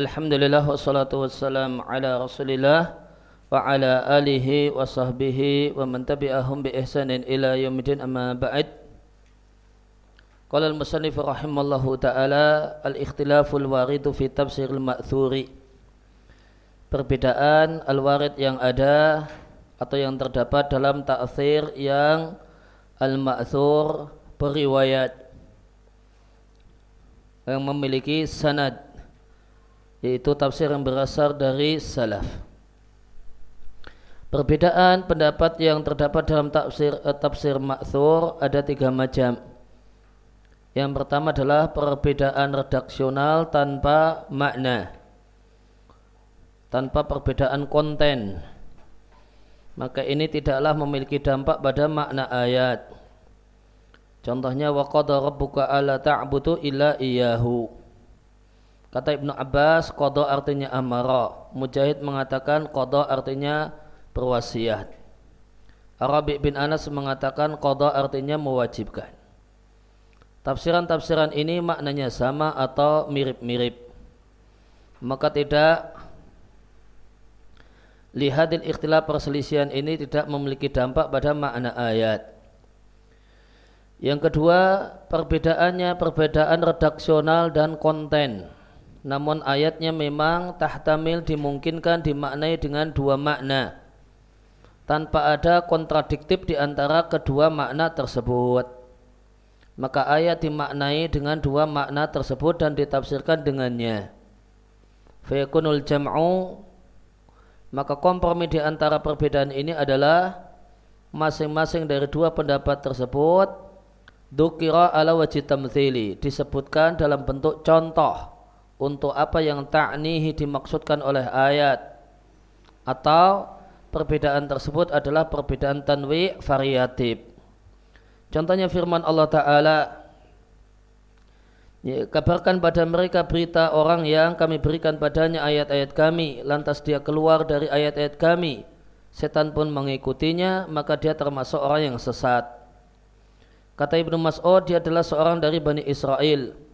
Alhamdulillah wassalatu wassalam ala rasulillah wa ala alihi wa sahbihi wa man tabi'ahum bi ihsanin ila yaumidin amma ba'd. Qala al-musannif rahimallahu ta'ala al-ikhtilaful waridu fi tafsir al-ma'thuri Perbedaan al-warid yang ada atau yang terdapat dalam ta'thir yang al-ma'thur beriwayat yang memiliki sanad yaitu tafsir yang berasal dari salaf. Perbedaan pendapat yang terdapat dalam tafsir eh, tafsir ada tiga macam. Yang pertama adalah perbedaan redaksional tanpa makna. Tanpa perbedaan konten. Maka ini tidaklah memiliki dampak pada makna ayat. Contohnya wa qada rabbuka alla ta'budu illa iyyahu. Kata Ibnu Abbas, kodok artinya amara. Mujahid mengatakan kodok artinya berwasiat. Arabi bin Anas mengatakan kodok artinya mewajibkan. Tafsiran-tafsiran ini maknanya sama atau mirip-mirip. Maka tidak lihadil ikhtilaf perselisihan ini tidak memiliki dampak pada makna ayat. Yang kedua, perbedaannya perbedaan redaksional dan konten namun ayatnya memang tahtamil dimungkinkan dimaknai dengan dua makna. Tanpa ada kontradiktif di antara kedua makna tersebut. Maka ayat dimaknai dengan dua makna tersebut dan ditafsirkan dengannya. Fayakunul jam'u maka kompromi di antara perbedaan ini adalah masing-masing dari dua pendapat tersebut dukira ala wajib tamthili disebutkan dalam bentuk contoh untuk apa yang ta'nihi dimaksudkan oleh ayat. Atau perbedaan tersebut adalah perbedaan tanwi variatif. Contohnya firman Allah Ta'ala ya, Kabarkan pada mereka berita orang yang kami berikan padanya ayat-ayat kami. Lantas dia keluar dari ayat-ayat kami. Setan pun mengikutinya Maka dia termasuk orang yang sesat. Kata Ibnu Mas'ud dia adalah seorang dari Bani Israel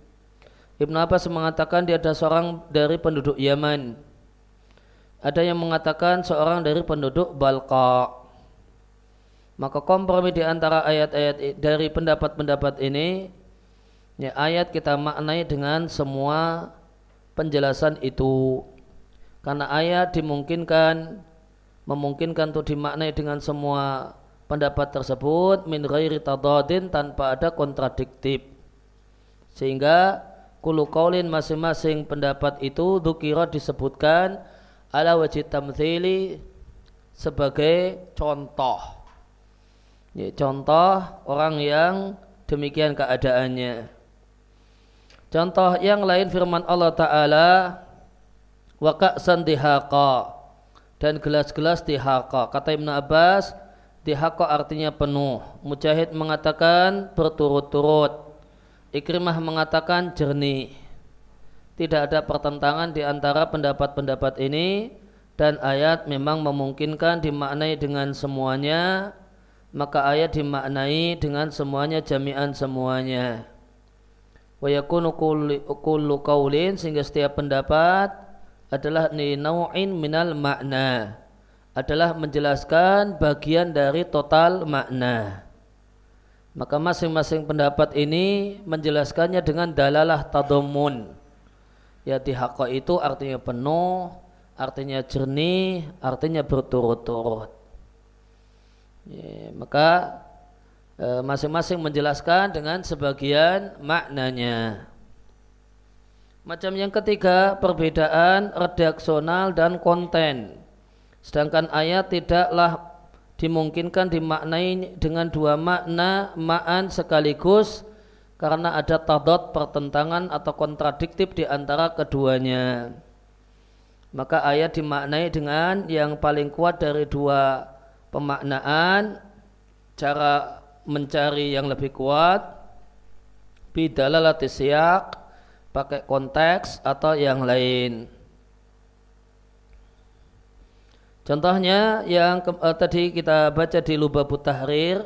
Ibnu Abbas mengatakan dia adalah seorang dari penduduk Yaman. Ada yang mengatakan seorang dari penduduk Balqa. Maka kompromi di antara ayat-ayat dari pendapat-pendapat ini ya ayat kita maknai dengan semua penjelasan itu. Karena ayat dimungkinkan memungkinkan untuk dimaknai dengan semua pendapat tersebut min ghairi tadadin tanpa ada kontradiktif. Sehingga Kulu kaulin masing-masing pendapat itu dukira disebutkan ala wajib tamthili sebagai contoh. Ya, contoh orang yang demikian keadaannya. Contoh yang lain firman Allah Ta'ala wa ka'san dihaqa dan gelas-gelas dihaqa. Kata Ibn Abbas, dihaqa artinya penuh. Mujahid mengatakan berturut-turut. Ikrimah mengatakan jernih. Tidak ada pertentangan di antara pendapat-pendapat ini dan ayat memang memungkinkan dimaknai dengan semuanya maka ayat dimaknai dengan semuanya jami'an semuanya wa yakunu kullu sehingga setiap pendapat adalah ni minal makna adalah menjelaskan bagian dari total makna maka masing-masing pendapat ini menjelaskannya dengan dalalah tadomun. Ya dihaqqa itu artinya penuh, artinya jernih, artinya berturut-turut. Ya, maka e, masing-masing e, menjelaskan dengan sebagian maknanya. Macam yang ketiga, perbedaan redaksional dan konten. Sedangkan ayat tidaklah dimungkinkan dimaknai dengan dua makna ma'an sekaligus karena ada tadot pertentangan atau kontradiktif di antara keduanya. Maka ayat dimaknai dengan yang paling kuat dari dua pemaknaan cara mencari yang lebih kuat bidalalati siyak pakai konteks atau yang lain. Contohnya yang ke, uh, tadi kita baca di Lubabut Tahrir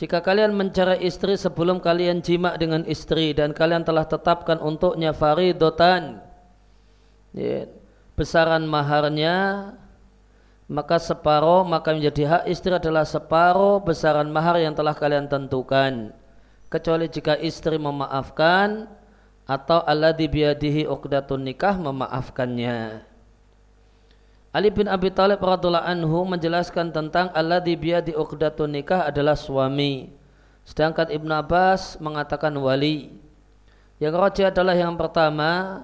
jika kalian mencari istri sebelum kalian jima dengan istri dan kalian telah tetapkan untuknya faridotan ya, besaran maharnya maka separuh maka menjadi hak istri adalah separuh besaran mahar yang telah kalian tentukan kecuali jika istri memaafkan atau Allah biadihi uqdatun nikah memaafkannya. Ali bin Abi Thalib radhiallahu anhu menjelaskan tentang Allah biadi uqdatun nikah adalah suami. Sedangkan Ibn Abbas mengatakan wali. Yang roji adalah yang pertama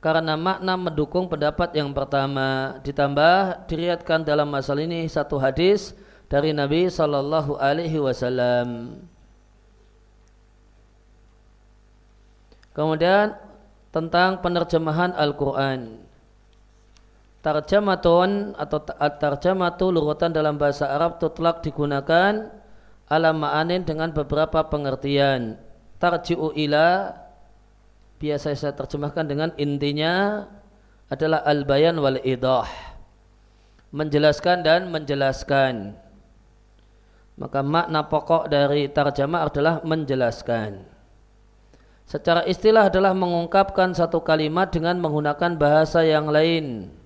karena makna mendukung pendapat yang pertama ditambah diriatkan dalam masalah ini satu hadis dari Nabi Shallallahu Alaihi Wasallam. Kemudian tentang penerjemahan Al-Quran. Tarjamatun atau tarjamatu lurutan dalam bahasa Arab tutlak digunakan ala ma'anin dengan beberapa pengertian. Tarji'u ila biasa saya terjemahkan dengan intinya adalah al-bayan wal idah. Menjelaskan dan menjelaskan. Maka makna pokok dari tarjamah adalah menjelaskan. Secara istilah adalah mengungkapkan satu kalimat dengan menggunakan bahasa yang lain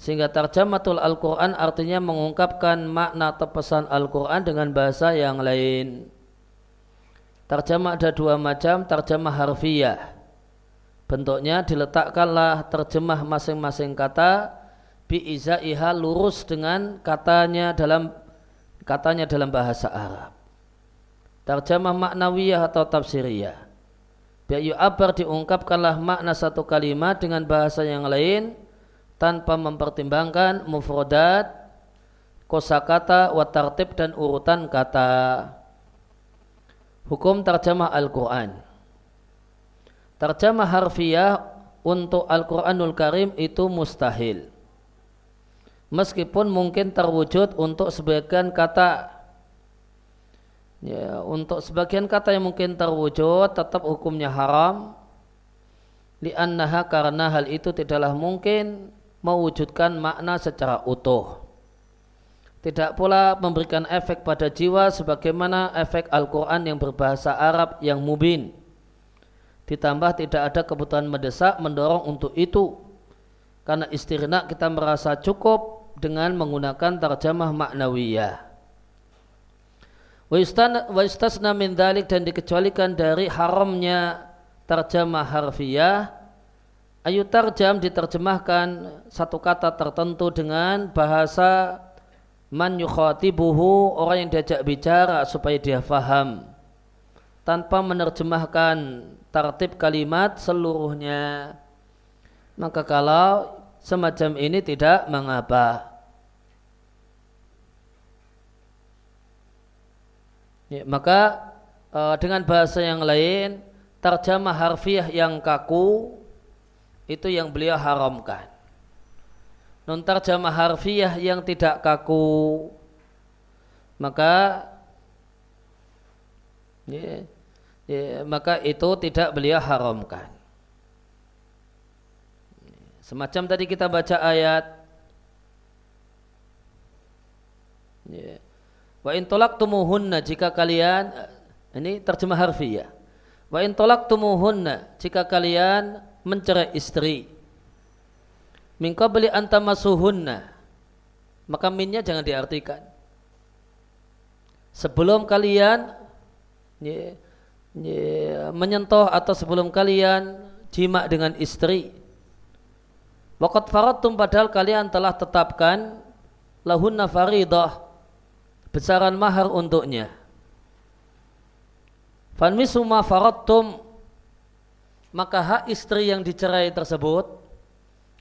sehingga tarjamatul Al-Quran artinya mengungkapkan makna atau pesan Al-Quran dengan bahasa yang lain Terjemah ada dua macam, terjemah harfiah. Bentuknya diletakkanlah terjemah masing-masing kata biizaiha lurus dengan katanya dalam katanya dalam bahasa Arab. Terjemah maknawiyah atau tafsiriyah. Biar abar diungkapkanlah makna satu kalimat dengan bahasa yang lain tanpa mempertimbangkan mufrodat, kosakata, watartib dan urutan kata. Hukum terjemah Al-Quran. Terjemah harfiah untuk Al-Quranul Karim itu mustahil. Meskipun mungkin terwujud untuk sebagian kata ya, Untuk sebagian kata yang mungkin terwujud tetap hukumnya haram. Liannaha karena hal itu tidaklah mungkin mewujudkan makna secara utuh tidak pula memberikan efek pada jiwa sebagaimana efek Al-Quran yang berbahasa Arab yang mubin. Ditambah tidak ada kebutuhan mendesak mendorong untuk itu. Karena istirna kita merasa cukup dengan menggunakan terjemah maknawiyah. Wa min dan dikecualikan dari haramnya terjemah harfiah ayu terjam diterjemahkan satu kata tertentu dengan bahasa man yukhatibuhu orang yang diajak bicara supaya dia faham. Tanpa menerjemahkan tertib kalimat seluruhnya maka kalau semacam ini tidak mengapa. Ya, maka e, dengan bahasa yang lain terjemah harfiah yang kaku itu yang beliau haramkan. Nun tarjamah harfiah yang tidak kaku. Maka ya, ya, maka itu tidak beliau haramkan. Semacam tadi kita baca ayat ya, wa in tumuhunna jika kalian ini terjemah harfiah wa in tumuhunna jika kalian mencerai istri. Min qabli antamasuhunna maka minnya jangan diartikan. Sebelum kalian ye, ye, menyentuh atau sebelum kalian jima dengan istri. Waqad faradtum padahal kalian telah tetapkan lahunna faridah besaran mahar untuknya. Fanmisu ma faradtum maka hak istri yang dicerai tersebut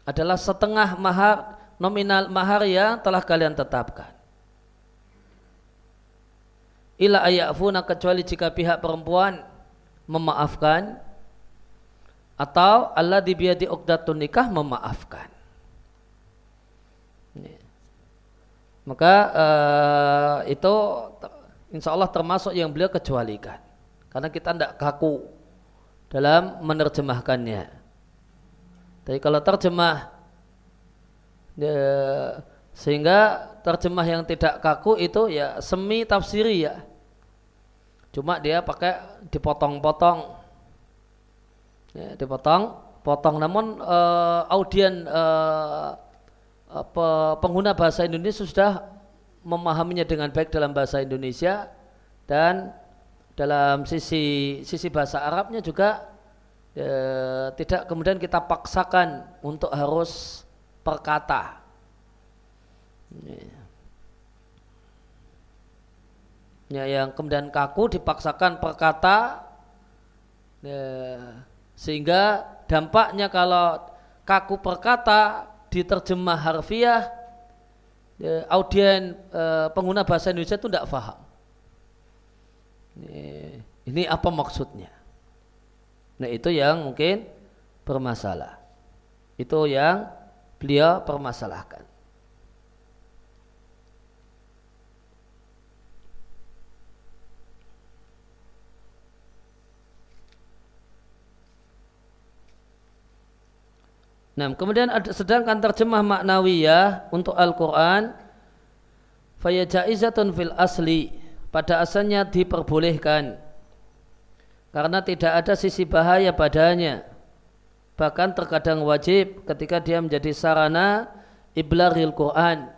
adalah setengah mahar nominal mahar yang telah kalian tetapkan. Ila ayafuna kecuali jika pihak perempuan memaafkan atau Allah dibiadi uqdatun nikah memaafkan. Maka uh, itu insya Allah termasuk yang beliau kecualikan. Karena kita tidak kaku dalam menerjemahkannya. Tapi kalau terjemah ya, sehingga terjemah yang tidak kaku itu ya semi tafsiri ya. Cuma dia pakai dipotong-potong. Ya, dipotong potong namun uh, audien uh, pengguna bahasa Indonesia sudah memahaminya dengan baik dalam bahasa Indonesia dan dalam sisi sisi bahasa Arabnya juga uh, tidak kemudian kita paksakan untuk harus perkata. Ya, yang kemudian kaku dipaksakan perkata ya, sehingga dampaknya kalau kaku perkata diterjemah harfiah ya, audien e, pengguna bahasa Indonesia itu tidak paham ini, apa maksudnya? Nah itu yang mungkin bermasalah. Itu yang beliau permasalahkan. Nah, kemudian ada, sedangkan terjemah maknawiyah untuk Al-Quran faya jaizatun fil asli pada asalnya diperbolehkan. Karena tidak ada sisi bahaya padanya. Bahkan terkadang wajib ketika dia menjadi sarana iblaril Quran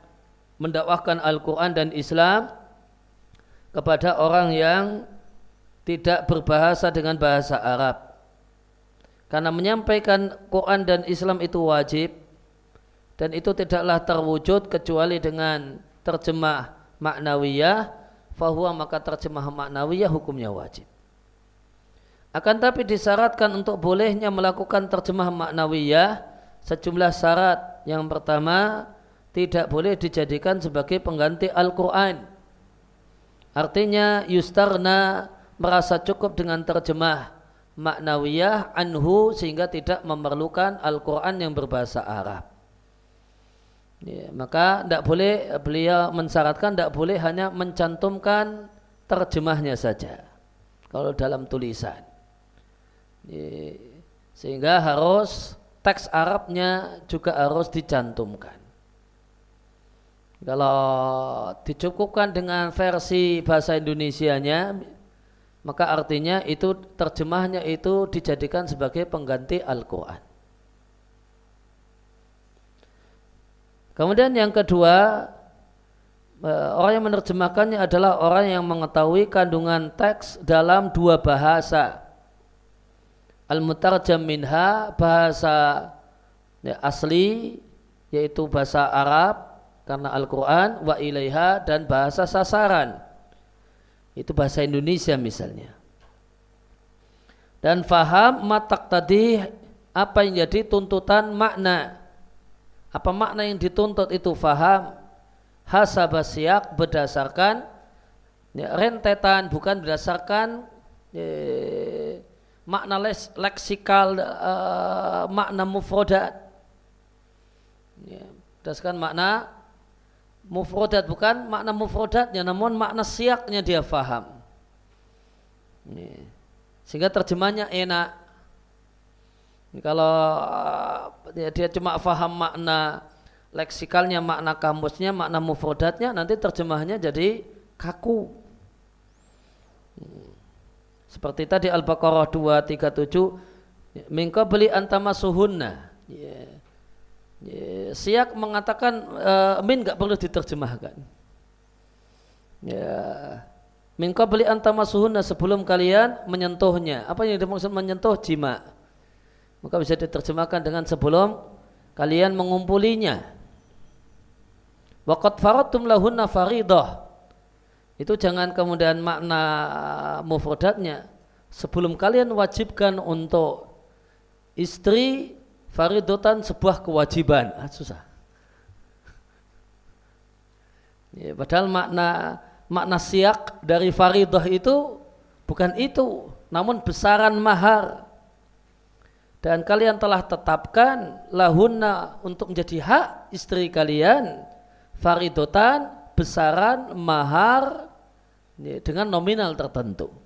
mendakwahkan Al-Quran dan Islam kepada orang yang tidak berbahasa dengan bahasa Arab. Karena menyampaikan Quran dan Islam itu wajib dan itu tidaklah terwujud kecuali dengan terjemah maknawiyah fahuwa maka terjemah maknawiyah hukumnya wajib. Akan tapi disyaratkan untuk bolehnya melakukan terjemah maknawiyah sejumlah syarat. Yang pertama, tidak boleh dijadikan sebagai pengganti Al-Quran. Artinya yustarna merasa cukup dengan terjemah maknawiyah anhu sehingga tidak memerlukan Al-Quran yang berbahasa Arab. Ya, maka tidak boleh beliau mensyaratkan tidak boleh hanya mencantumkan terjemahnya saja kalau dalam tulisan. Ya, sehingga harus teks Arabnya juga harus dicantumkan. Kalau dicukupkan dengan versi bahasa Indonesianya maka artinya itu terjemahnya itu dijadikan sebagai pengganti Al-Quran. Kemudian yang kedua, eh, orang yang menerjemahkannya adalah orang yang mengetahui kandungan teks dalam dua bahasa. Al-mutarjam minha bahasa ya, asli yaitu bahasa Arab karena Al-Quran wa ilaiha dan bahasa sasaran itu bahasa Indonesia misalnya. Dan faham matak tadi apa yang jadi tuntutan makna. Apa makna yang dituntut itu? Faham? Hasabasiak berdasarkan ya, rentetan bukan berdasarkan ya, makna les, leksikal uh, makna mufrodat. Ya, berdasarkan makna mufrodat bukan makna mufrodatnya namun makna siaknya dia faham. Sehingga terjemahnya enak kalau dia, uh, dia cuma faham makna leksikalnya makna kamusnya makna mufrodatnya nanti terjemahnya jadi kaku seperti tadi Al-Baqarah 237 Mingko beli antama suhunna yeah Siak mengatakan uh, min nggak perlu diterjemahkan. Ya, min qabli antamasuhunna sebelum kalian menyentuhnya. Apa yang dimaksud menyentuh jima? Maka bisa diterjemahkan dengan sebelum kalian mengumpulinya. Waqad faradtum lahunna faridah. Itu jangan kemudian makna mufradatnya sebelum kalian wajibkan untuk istri faridotan sebuah kewajiban ah, susah ya, padahal makna makna siak dari faridah itu bukan itu namun besaran mahar dan kalian telah tetapkan lahunna untuk menjadi hak istri kalian faridotan besaran mahar ya, dengan nominal tertentu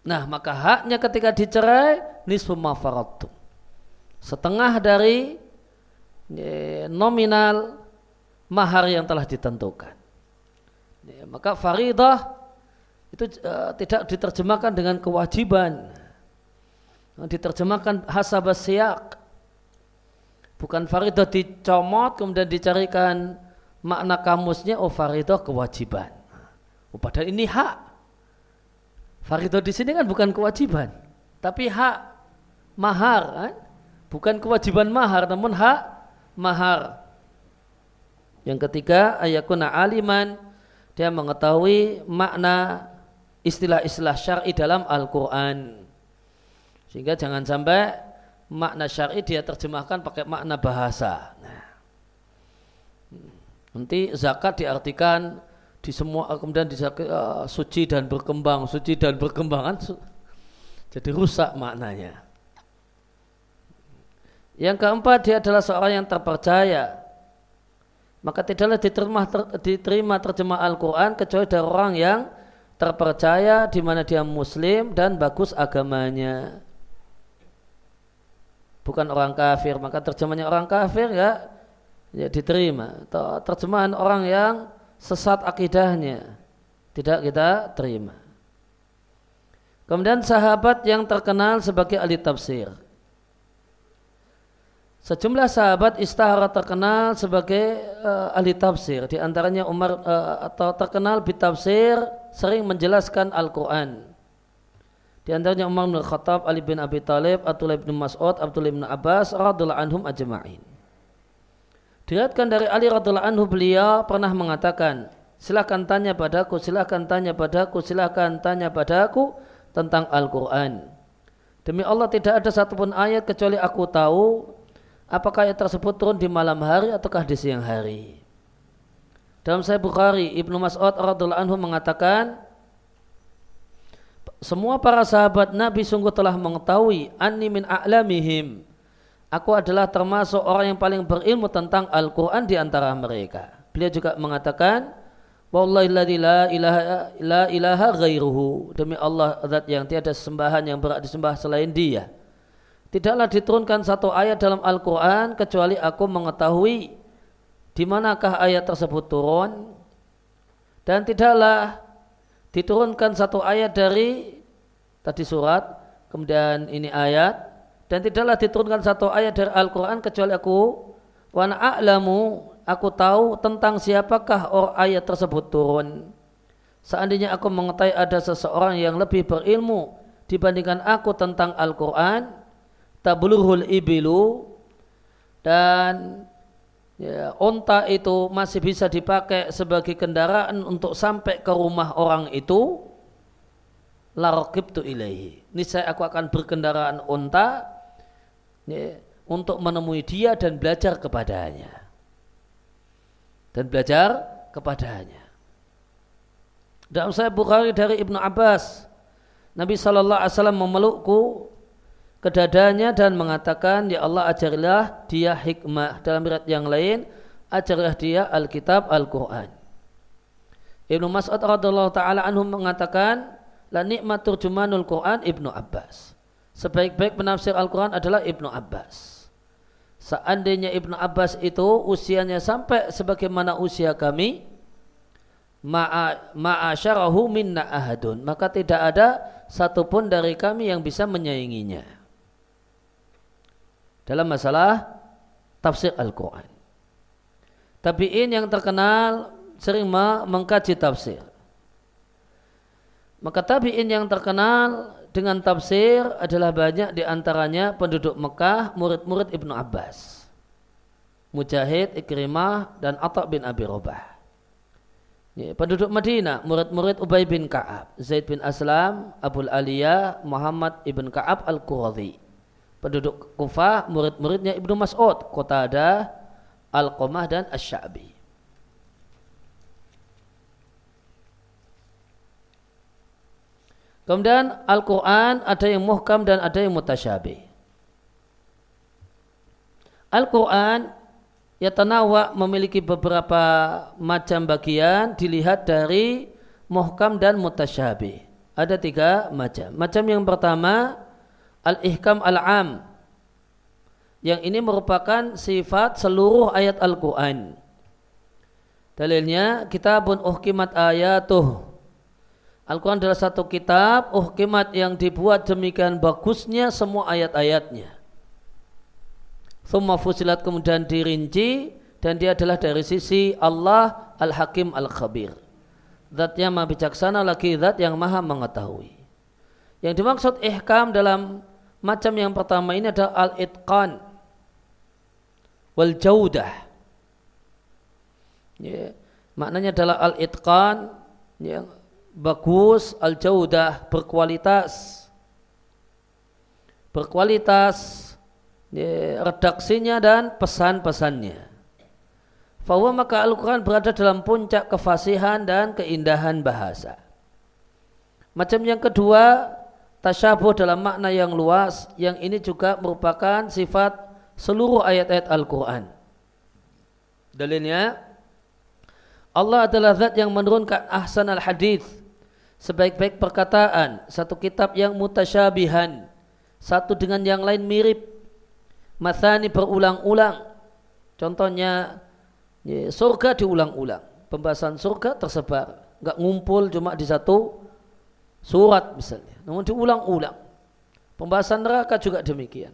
Nah, maka haknya ketika dicerai nisfu ma Setengah dari ya, nominal mahar yang telah ditentukan. Ya, maka faridah itu uh, tidak diterjemahkan dengan kewajiban. Diterjemahkan hasabas siyak. Bukan faridah dicomot kemudian dicarikan makna kamusnya oh faridah kewajiban. Oh, padahal ini hak. Faridah di sini kan bukan kewajiban tapi hak mahar kan? bukan kewajiban mahar namun hak mahar. Yang ketiga ayakuna aliman dia mengetahui makna istilah-istilah syar'i dalam Al-Qur'an sehingga jangan sampai makna syar'i dia terjemahkan pakai makna bahasa. Nah. Nanti zakat diartikan di semua kemudian di uh, suci dan berkembang, suci dan berkembang kan jadi rusak maknanya. Yang keempat dia adalah seorang yang terpercaya. Maka tidaklah diterima, ter, diterima terjemah Al-Quran kecuali dari orang yang terpercaya di mana dia muslim dan bagus agamanya bukan orang kafir maka terjemahannya orang kafir ya ya diterima. Atau terjemahan orang yang sesat akidahnya tidak kita terima. Kemudian sahabat yang terkenal sebagai ahli tafsir. Sejumlah sahabat istahara terkenal sebagai uh, ahli tafsir, di antaranya Umar uh, atau terkenal bitafsir sering menjelaskan Al-Quran. Di antaranya Umar bin Khattab, Ali bin Abi Thalib, Abdullah bin Mas'ud, Abdullah bin Abbas, radhiyallahu anhum ajma'in. Diriatkan dari Ali radhiyallahu anhu beliau pernah mengatakan, silakan tanya padaku, silakan tanya padaku, silakan tanya padaku tentang Al-Quran. Demi Allah tidak ada satupun ayat kecuali aku tahu apakah ayat tersebut turun di malam hari ataukah di siang hari. Dalam Sahih Bukhari, Ibnu Mas'ud radhiyallahu anhu mengatakan, semua para sahabat Nabi sungguh telah mengetahui anni min a'lamihim. Aku adalah termasuk orang yang paling berilmu tentang Al-Quran di antara mereka. Beliau juga mengatakan, Wallahi la ilaha, la ilaha ghairuhu. Demi Allah zat yang tiada sembahan yang berat disembah selain dia. Tidaklah diturunkan satu ayat dalam Al-Quran kecuali aku mengetahui di manakah ayat tersebut turun. Dan tidaklah diturunkan satu ayat dari tadi surat, kemudian ini ayat, dan tidaklah diturunkan satu ayat dari Al-Quran kecuali aku wa a'lamu aku tahu tentang siapakah or ayat tersebut turun. Seandainya aku mengetahui ada seseorang yang lebih berilmu dibandingkan aku tentang Al-Quran, tabluhul ibilu dan ya, onta itu masih bisa dipakai sebagai kendaraan untuk sampai ke rumah orang itu tu ilaihi. Niscaya aku akan berkendaraan onta ya, untuk menemui dia dan belajar kepadanya. Dan belajar kepadanya. Dalam saya Bukhari dari Ibnu Abbas Nabi Shallallahu Alaihi Wasallam memelukku ke dadanya dan mengatakan ya Allah ajarilah dia hikmah. Dalam riwayat yang lain ajarilah dia Alkitab Al-Quran. Ibnu Mas'ud radhiallahu taala anhu mengatakan la nikmat turjumanul Quran Ibnu Abbas sebaik-baik penafsir Al-Quran adalah Ibnu Abbas seandainya Ibnu Abbas itu usianya sampai sebagaimana usia kami ma'asyarahu minna ahadun maka tidak ada satupun dari kami yang bisa menyainginya dalam masalah tafsir Al-Quran. Tabi'in yang terkenal sering mengkaji tafsir. Maka tabi'in yang terkenal dengan tafsir adalah banyak di antaranya penduduk Mekah, murid-murid Ibnu Abbas. Mujahid, Ikrimah, dan Atta bin Abi Robah. Ya, penduduk Madinah, murid-murid Ubay bin Ka'ab, Zaid bin Aslam, Abul Aliyah, Muhammad ibn Ka'ab al-Quradhi penduduk Kufah murid-muridnya Ibnu Mas'ud ada Al-Qamah dan Asy-Sya'bi Kemudian Al-Quran ada yang muhkam dan ada yang mutasyabih. Al-Quran ya tanawa memiliki beberapa macam bagian dilihat dari muhkam dan mutasyabih. Ada tiga macam. Macam yang pertama al-ihkam al-am yang ini merupakan sifat seluruh ayat Al-Quran. Dalilnya kitabun uhkimat ayatuh. Al-Quran adalah satu kitab uhkimat yang dibuat demikian bagusnya semua ayat-ayatnya. Thumma fusilat kemudian dirinci dan dia adalah dari sisi Allah Al-Hakim Al-Khabir. Zat yang maha bijaksana lagi zat yang maha mengetahui. Yang dimaksud ihkam dalam macam yang pertama ini adalah al-itqan wal jaudah. Ya, maknanya adalah al-itqan yang bagus, al-jaudah berkualitas. Berkualitas ya, redaksinya dan pesan-pesannya. Bahwa maka Al-Quran berada dalam puncak kefasihan dan keindahan bahasa. Macam yang kedua, tasyabuh dalam makna yang luas, yang ini juga merupakan sifat seluruh ayat-ayat Al-Quran. Dalilnya, Allah adalah zat yang menurunkan ahsan al-hadith, sebaik-baik perkataan, satu kitab yang mutasyabihan, satu dengan yang lain mirip, mathani berulang-ulang. Contohnya Ya, surga diulang-ulang. Pembahasan surga tersebar, nggak ngumpul cuma di satu surat misalnya, namun diulang-ulang. Pembahasan neraka juga demikian.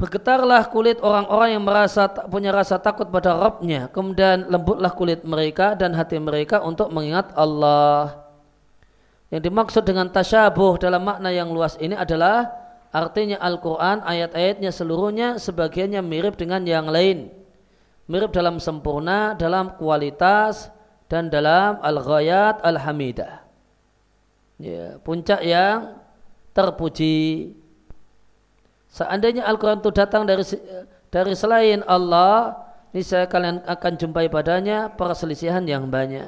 Bergetarlah kulit orang-orang yang merasa punya rasa takut pada Rabbnya. Kemudian lembutlah kulit mereka dan hati mereka untuk mengingat Allah. Yang dimaksud dengan tasyabuh dalam makna yang luas ini adalah artinya Al-Quran ayat-ayatnya seluruhnya sebagiannya mirip dengan yang lain mirip dalam sempurna, dalam kualitas dan dalam al-ghayat al-hamidah. Ya, puncak yang terpuji. Seandainya Al-Quran itu datang dari dari selain Allah, niscaya kalian akan jumpai padanya perselisihan yang banyak.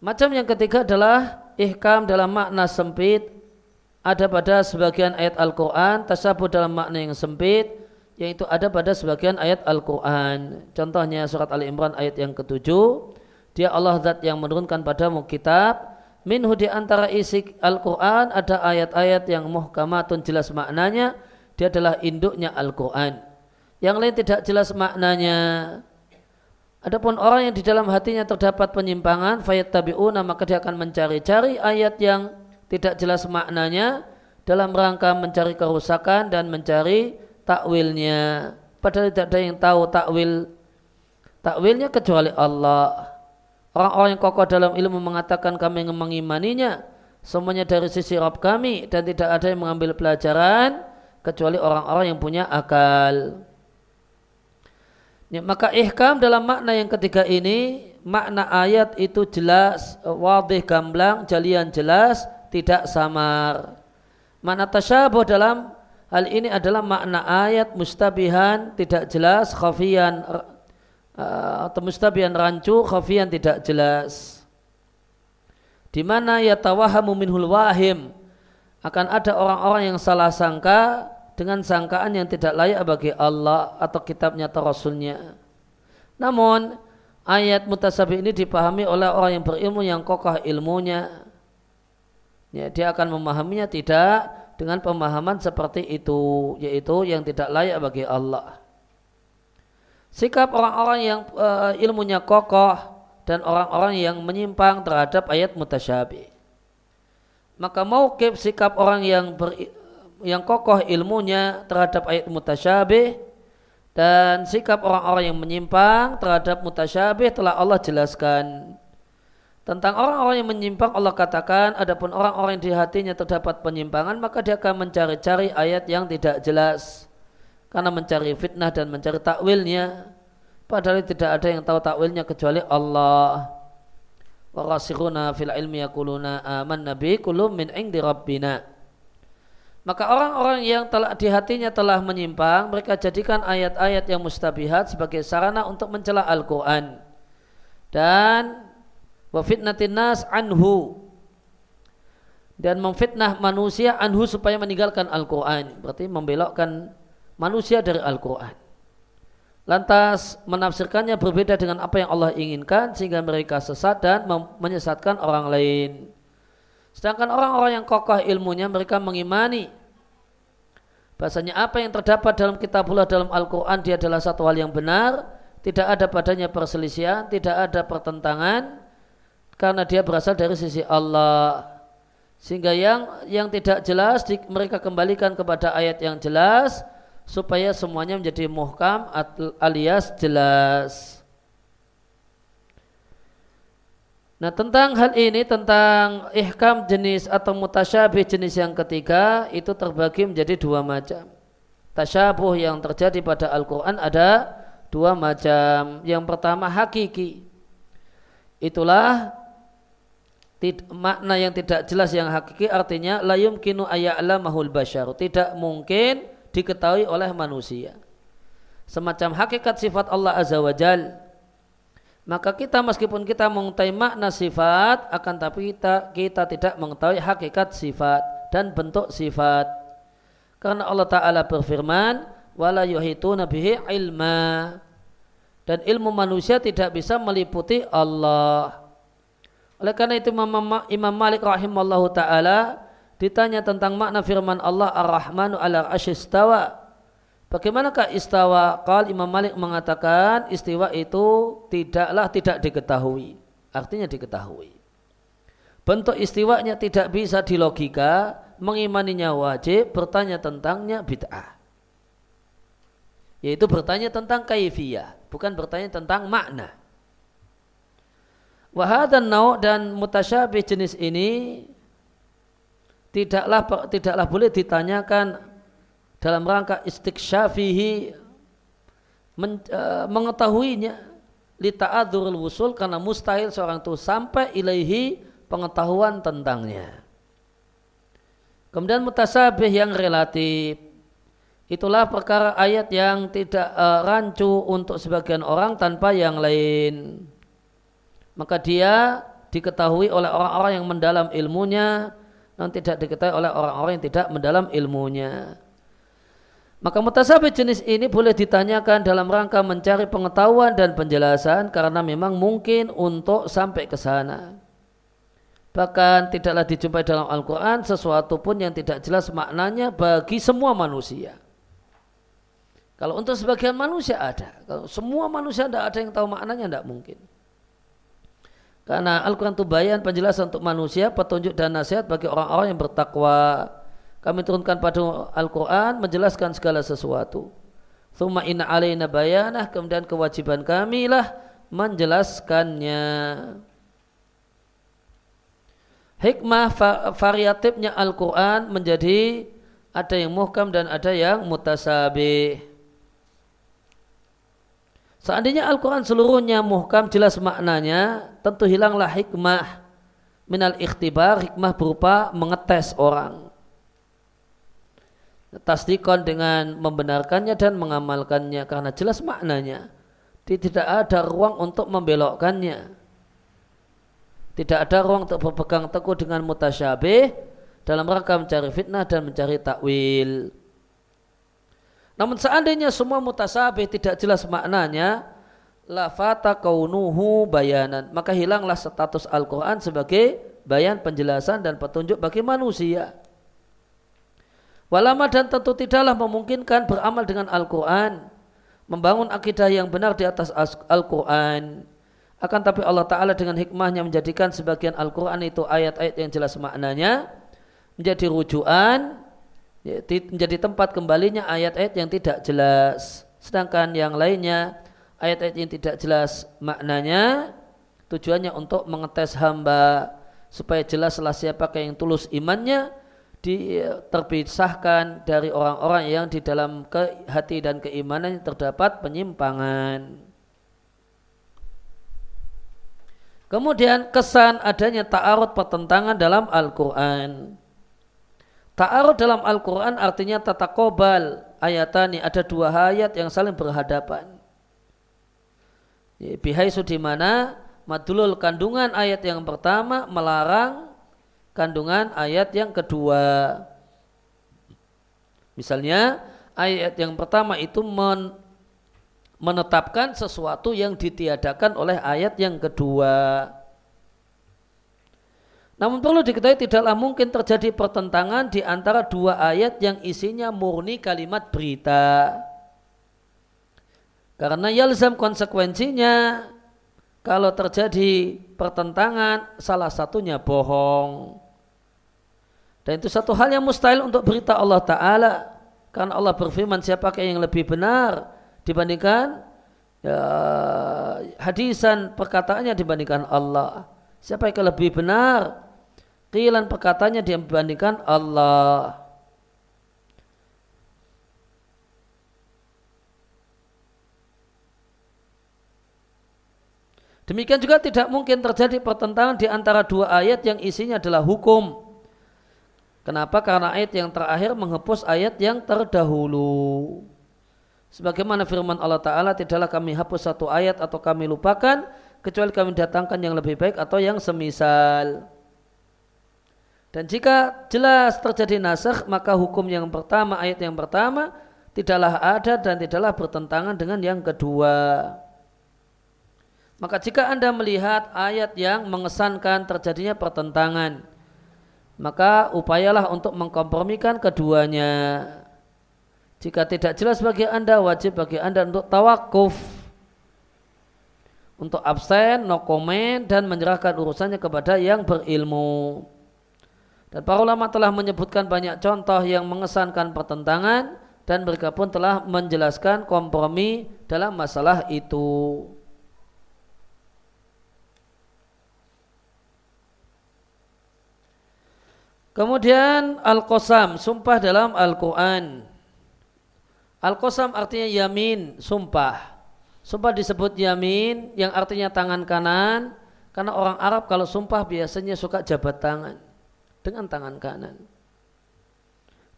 Macam yang ketiga adalah ihkam dalam makna sempit ada pada sebagian ayat Al-Quran, tasabut dalam makna yang sempit, yang itu ada pada sebagian ayat Al-Quran. Contohnya surat Ali Imran ayat yang ketujuh. Dia Allah zat yang menurunkan padamu kitab. Minhu di antara isi Al-Quran ada ayat-ayat yang muhkamatun jelas maknanya. Dia adalah induknya Al-Quran. Yang lain tidak jelas maknanya. Adapun orang yang di dalam hatinya terdapat penyimpangan, fayat tabi'una maka dia akan mencari-cari ayat yang tidak jelas maknanya dalam rangka mencari kerusakan dan mencari takwilnya padahal tidak ada yang tahu takwil takwilnya kecuali Allah orang-orang yang kokoh dalam ilmu mengatakan kami mengimaninya. Semuanya dari sisi Rabb kami dan tidak ada yang mengambil pelajaran kecuali orang-orang yang punya akal. Ya, maka ihkam dalam makna yang ketiga ini makna ayat itu jelas wadih gamblang jalian jelas tidak samar. Makna tasyabuh dalam Hal ini adalah makna ayat mustabihan tidak jelas, khafiyan uh, atau mustabihan rancu, khafiyan tidak jelas. Di mana yatawahamu minhul wahim akan ada orang-orang yang salah sangka dengan sangkaan yang tidak layak bagi Allah atau kitabnya atau rasulnya. Namun ayat mutasabih ini dipahami oleh orang yang berilmu yang kokoh ilmunya. Ya, dia akan memahaminya tidak dengan pemahaman seperti itu yaitu yang tidak layak bagi Allah sikap orang-orang yang uh, ilmunya kokoh dan orang-orang yang menyimpang terhadap ayat mutasyabih maka maukib sikap orang yang ber, yang kokoh ilmunya terhadap ayat mutasyabih dan sikap orang-orang yang menyimpang terhadap mutasyabih telah Allah jelaskan. Tentang orang-orang yang menyimpang Allah katakan adapun orang-orang yang di hatinya terdapat penyimpangan maka dia akan mencari-cari ayat yang tidak jelas karena mencari fitnah dan mencari takwilnya. Padahal tidak ada yang tahu takwilnya kecuali Allah. Warasiruna fil ilmi yakuluna aman nabi kulum min indi rabbina. Maka orang-orang yang telah di hatinya telah menyimpang mereka jadikan ayat-ayat yang mustabihat sebagai sarana untuk mencela Al-Quran. Dan wa fitnatin nas anhu. Dan memfitnah manusia anhu supaya meninggalkan Al-Quran. Berarti membelokkan manusia dari Al-Quran. Lantas menafsirkannya berbeda dengan apa yang Allah inginkan sehingga mereka sesat dan menyesatkan orang lain. Sedangkan orang-orang yang kokoh ilmunya mereka mengimani bahasanya apa yang terdapat dalam kitabullah dalam Al-Quran dia adalah satu hal yang benar. Tidak ada padanya perselisihan tidak ada pertentangan karena dia berasal dari sisi Allah. Sehingga yang yang tidak jelas di, mereka kembalikan kepada ayat yang jelas supaya semuanya menjadi muhkam alias jelas. Nah tentang hal ini tentang ihkam jenis atau mutasyabih jenis yang ketiga itu terbagi menjadi dua macam. Tasyabuh yang terjadi pada Al-Quran ada dua macam. Yang pertama hakiki. Itulah makna yang tidak jelas yang hakiki artinya la yumkinu mahul bashar tidak mungkin diketahui oleh manusia. Semacam hakikat sifat Allah azza wajal maka kita meskipun kita mengetahui makna sifat akan tapi kita kita tidak mengetahui hakikat sifat dan bentuk sifat. Karena Allah taala berfirman wala yuhituna bihi ilma. Dan ilmu manusia tidak bisa meliputi Allah. Oleh karena itu Imam Malik rahimallahu taala ditanya tentang makna firman Allah Ar-Rahmanu ala asyistawa. Bagaimanakah istawa? Qal Imam Malik mengatakan istiwa itu tidaklah tidak diketahui. Artinya diketahui. Bentuk istiwanya tidak bisa dilogika, mengimaninya wajib, bertanya tentangnya bid'ah. Yaitu bertanya tentang kaifiyah, bukan bertanya tentang makna. Wahadan nau dan mutasyabih jenis ini tidaklah tidaklah boleh ditanyakan dalam rangka istiksyafihi men, e, mengetahuinya. Li ta'adzurul wusul karena mustahil seorang itu sampai ilaihi pengetahuan tentangnya. Kemudian mutasabih yang relatif. Itulah perkara ayat yang tidak e, rancu untuk sebagian orang tanpa yang lain. Maka dia diketahui oleh orang-orang yang mendalam ilmunya dan tidak diketahui oleh orang-orang yang tidak mendalam ilmunya. Maka mutasabih jenis ini boleh ditanyakan dalam rangka mencari pengetahuan dan penjelasan karena memang mungkin untuk sampai ke sana. Bahkan tidaklah dijumpai dalam Al-Quran sesuatu pun yang tidak jelas maknanya bagi semua manusia. Kalau untuk sebagian manusia ada. Kalau semua manusia tidak ada yang tahu maknanya tidak mungkin. Karena Al-Quran itu bayan penjelasan untuk manusia, petunjuk dan nasihat bagi orang-orang yang bertakwa. Kami turunkan pada Al-Quran menjelaskan segala sesuatu. Thumma inna alaina bayanah, kemudian kewajiban kami lah menjelaskannya. Hikmah variatifnya Al-Quran menjadi ada yang muhkam dan ada yang mutasabih. Seandainya Al-Quran seluruhnya muhkam jelas maknanya, tentu hilanglah hikmah minal ikhtibar, hikmah berupa mengetes orang. Tasdikon dengan membenarkannya dan mengamalkannya karena jelas maknanya. Tidak ada ruang untuk membelokkannya. Tidak ada ruang untuk berpegang teguh dengan mutasyabih dalam rangka mencari fitnah dan mencari takwil. Namun seandainya semua mutasabih tidak jelas maknanya, lafata kaunuhu bayanan, maka hilanglah status Al-Quran sebagai bayan penjelasan dan petunjuk bagi manusia. Walama dan tentu tidaklah memungkinkan beramal dengan Al-Quran, membangun akidah yang benar di atas Al-Quran. Akan tapi Allah Ta'ala dengan hikmahnya menjadikan sebagian Al-Quran itu ayat-ayat yang jelas maknanya, menjadi rujukan Ya, menjadi tempat kembalinya ayat-ayat yang tidak jelas. Sedangkan yang lainnya ayat-ayat yang tidak jelas maknanya tujuannya untuk mengetes hamba supaya jelaslah siapakah yang tulus imannya di, terpisahkan dari orang-orang yang di dalam ke, hati dan keimanan terdapat penyimpangan. Kemudian kesan adanya ta'arud pertentangan dalam Al-Quran. Ta'arud dalam Al-Quran artinya tata kobal ayatani. Ada dua ayat yang saling berhadapan. Bihaisu di mana madulul kandungan ayat yang pertama melarang kandungan ayat yang kedua. Misalnya ayat yang pertama itu men menetapkan sesuatu yang ditiadakan oleh ayat yang kedua. Namun perlu diketahui tidaklah mungkin terjadi pertentangan di antara dua ayat yang isinya murni kalimat berita. Karena yalzam konsekuensinya kalau terjadi pertentangan salah satunya bohong. Dan itu satu hal yang mustahil untuk berita Allah Ta'ala. Karena Allah berfirman siapakah yang lebih benar dibandingkan ya, hadisan perkataannya dibandingkan Allah. Siapa yang lebih benar? Kilan perkataannya dibandingkan Allah. Demikian juga tidak mungkin terjadi pertentangan di antara dua ayat yang isinya adalah hukum. Kenapa? Karena ayat yang terakhir menghapus ayat yang terdahulu. Sebagaimana firman Allah Ta'ala, tidaklah kami hapus satu ayat atau kami lupakan, kecuali kami datangkan yang lebih baik atau yang semisal. Dan jika jelas terjadi nasakh, maka hukum yang pertama, ayat yang pertama, tidaklah ada dan tidaklah bertentangan dengan yang kedua. Maka jika Anda melihat ayat yang mengesankan terjadinya pertentangan, maka upayalah untuk mengkompromikan keduanya. Jika tidak jelas bagi Anda, wajib bagi Anda untuk tawakuf. Untuk absen, no comment, dan menyerahkan urusannya kepada yang berilmu. Dan para ulama telah menyebutkan banyak contoh yang mengesankan pertentangan dan mereka pun telah menjelaskan kompromi dalam masalah itu. Kemudian al-qasam, sumpah dalam Al-Quran. Al-qasam artinya yamin, sumpah. Sumpah disebut yamin yang artinya tangan kanan karena orang Arab kalau sumpah biasanya suka jabat tangan dengan tangan kanan.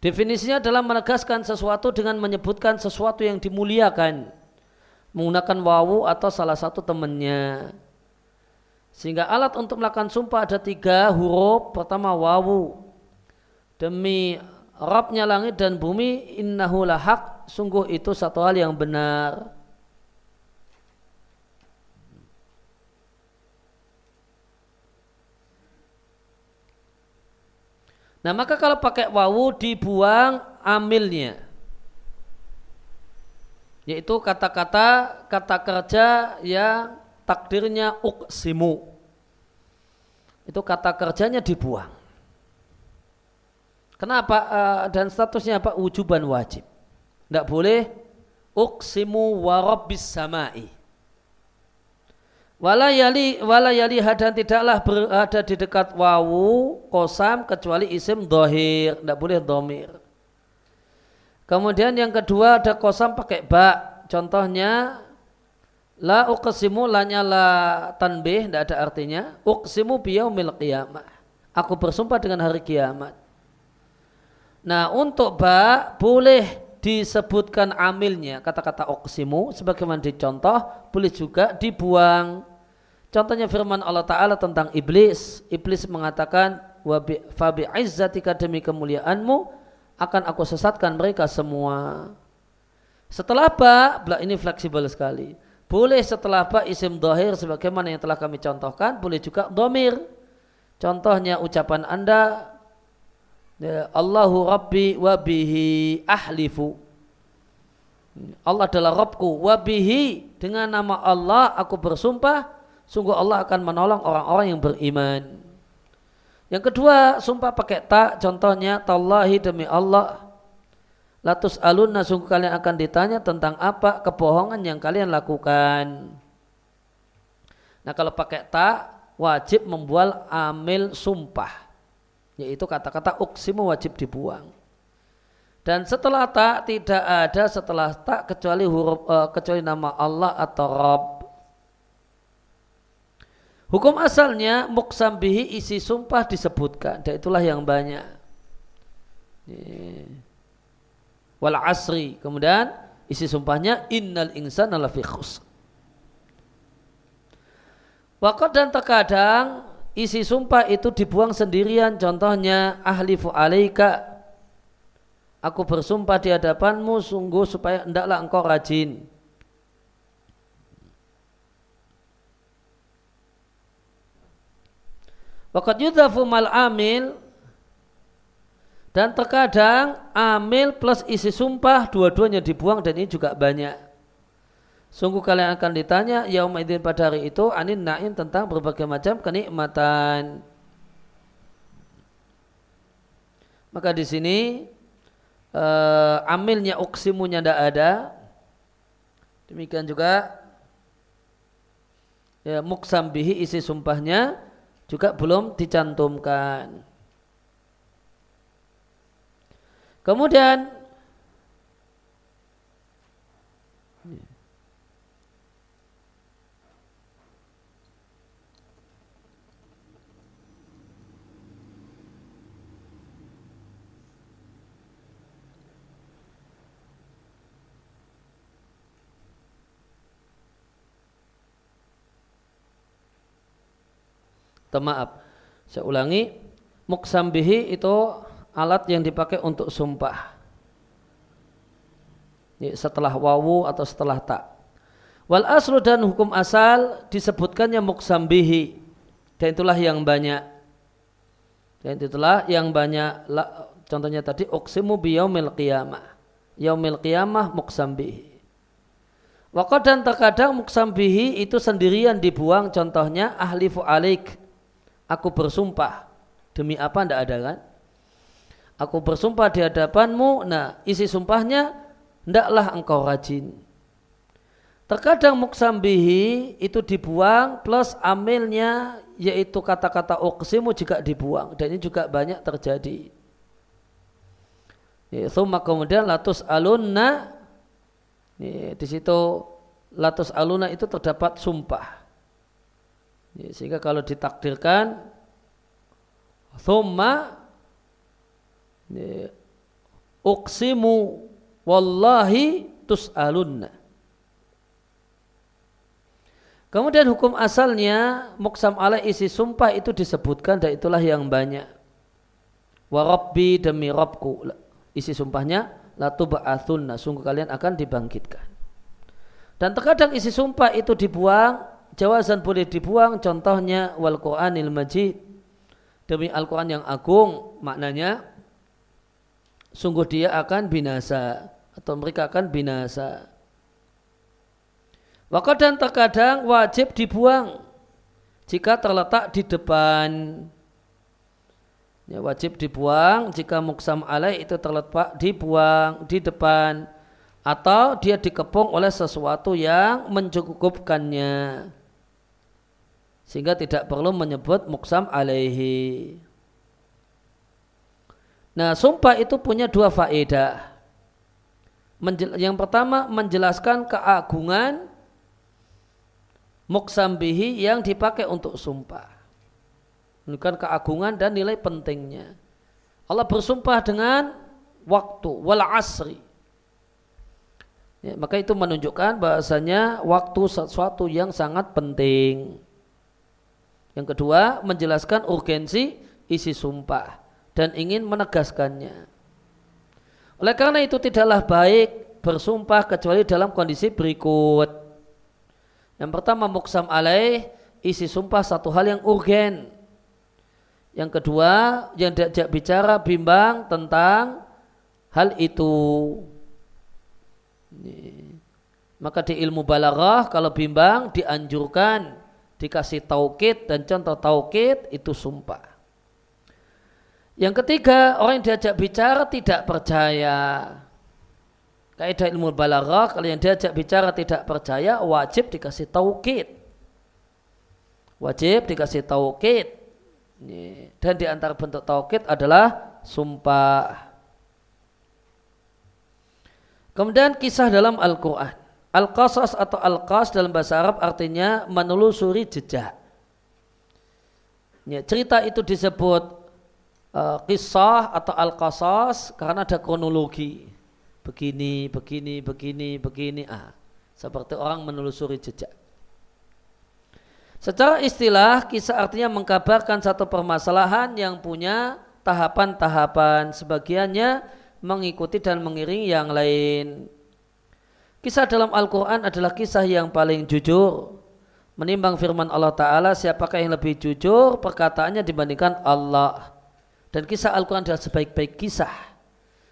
Definisinya adalah menegaskan sesuatu dengan menyebutkan sesuatu yang dimuliakan menggunakan wawu atau salah satu temannya. Sehingga alat untuk melakukan sumpah ada tiga huruf. Pertama wawu, demi Rabbnya langit dan bumi innahu lahak sungguh itu satu hal yang benar Nah maka kalau pakai wawu dibuang amilnya yaitu kata-kata kata kerja yang takdirnya uksimu itu kata kerjanya dibuang Kenapa uh, dan statusnya apa? Wujuban wajib. Tidak boleh uksimu warabbis samai. Wala yali wala yali dan tidaklah berada di dekat wawu kosam kecuali isim dohir. Tidak boleh domir. Kemudian yang kedua ada kosam pakai ba. Contohnya la uksimu lanya la tanbih tidak ada artinya. Uksimu biyaumil qiyamah. Aku bersumpah dengan hari kiamat. Nah untuk ba boleh disebutkan amilnya kata-kata oksimu sebagaimana dicontoh boleh juga dibuang. Contohnya firman Allah Ta'ala tentang iblis. Iblis mengatakan fabi izzatika demi kemuliaanmu akan aku sesatkan mereka semua. Setelah ba, ini fleksibel sekali. Boleh setelah ba isim dohir sebagaimana yang telah kami contohkan. Boleh juga domir. Contohnya ucapan anda Allahu Rabbi wa bihi ahlifu. Allah adalah Rabbku wa bihi dengan nama Allah aku bersumpah sungguh Allah akan menolong orang-orang yang beriman. Yang kedua, sumpah pakai tak contohnya tallahi demi Allah Latus alunna sungguh kalian akan ditanya tentang apa kebohongan yang kalian lakukan. Nah kalau pakai tak wajib membual amil sumpah yaitu kata-kata uksimu wajib dibuang. Dan setelah tak tidak ada setelah tak kecuali huruf uh, kecuali nama Allah atau Rabb. Hukum asalnya muksam bihi isi sumpah disebutkan dan itulah yang banyak. Wal asri. Kemudian isi sumpahnya innal insana lafi khusr. Waktu dan terkadang isi sumpah itu dibuang sendirian. Contohnya ahlifu alaika. Aku bersumpah di hadapanmu sungguh supaya hendaklah engkau rajin. Wakat yudhafu mal amil. Dan terkadang amil plus isi sumpah dua-duanya dibuang dan ini juga banyak. Sungguh kalian akan ditanya yaumidin pada hari itu anin naim tentang berbagai macam kenikmatan. Maka di sini uh, amilnya uksimunya tidak ada. Demikian juga ya, muksambihi isi sumpahnya juga belum dicantumkan. Kemudian maaf saya ulangi muksambihi itu alat yang dipakai untuk sumpah. Setelah wawu atau setelah tak. Wal aslu dan hukum asal disebutkannya muksambihi dan itulah yang banyak. Dan itulah yang banyak contohnya tadi uksimu biyaumil qiyamah. Yaumil qiyamah muksambihi Wakad dan terkadang muksambihi itu sendirian dibuang contohnya ahlifu alik Aku bersumpah. Demi apa ndak ada kan? Aku bersumpah di hadapanmu. Nah, isi sumpahnya ndaklah engkau rajin. Terkadang muksambihi itu dibuang plus amilnya yaitu kata-kata uksimu juga dibuang dan ini juga banyak terjadi. Thumma kemudian latus alunna di situ latus aluna itu terdapat sumpah. Ya, sehingga kalau ditakdirkan thumma ya, uksimu wallahi tus'alunna. Kemudian hukum asalnya muksam ala isi sumpah itu disebutkan dan itulah yang banyak. Wa rabbi demi Rabbku. Isi sumpahnya la tub'atsunna. Sungguh kalian akan dibangkitkan. Dan terkadang isi sumpah itu dibuang jawazan boleh dibuang contohnya wal Qur'anil Majid. Demi Al-Quran yang agung maknanya sungguh dia akan binasa atau mereka akan binasa. Waktu dan terkadang wajib dibuang jika terletak di depan. Ya, wajib dibuang jika muksam alaih itu terletak dibuang di depan atau dia dikepung oleh sesuatu yang mencukupkannya sehingga tidak perlu menyebut muksam alaihi. Nah, sumpah itu punya dua faedah. Yang pertama menjelaskan keagungan muksam bihi yang dipakai untuk sumpah. Menunjukkan keagungan dan nilai pentingnya. Allah bersumpah dengan waktu wal asri. Ya, maka itu menunjukkan bahasanya waktu sesuatu yang sangat penting. Yang kedua, menjelaskan urgensi isi sumpah dan ingin menegaskannya. Oleh karena itu tidaklah baik bersumpah kecuali dalam kondisi berikut. Yang pertama muksam alaih isi sumpah satu hal yang urgen. Yang kedua yang diajak bicara bimbang tentang hal itu. Maka di ilmu balaghah kalau bimbang dianjurkan dikasih taukid dan contoh taukid itu sumpah. Yang ketiga, orang yang diajak bicara tidak percaya. Kaidah ilmu balaghah, kalau yang diajak bicara tidak percaya, wajib dikasih taukid. Wajib dikasih taukid. Dan di antara bentuk taukid adalah sumpah. Kemudian kisah dalam Al-Quran. Al-qasas atau al-qas dalam bahasa Arab artinya menelusuri jejak. Ya, cerita itu disebut uh, kisah atau al-qasas karena ada kronologi. Begini, begini, begini, begini. Ah, seperti orang menelusuri jejak. Secara istilah, kisah artinya mengkabarkan satu permasalahan yang punya tahapan-tahapan. Sebagiannya mengikuti dan mengiringi yang lain. Kisah dalam Al-Quran adalah kisah yang paling jujur. Menimbang firman Allah Ta'ala, siapakah yang lebih jujur perkataannya dibandingkan Allah. Dan kisah Al-Quran adalah sebaik-baik kisah.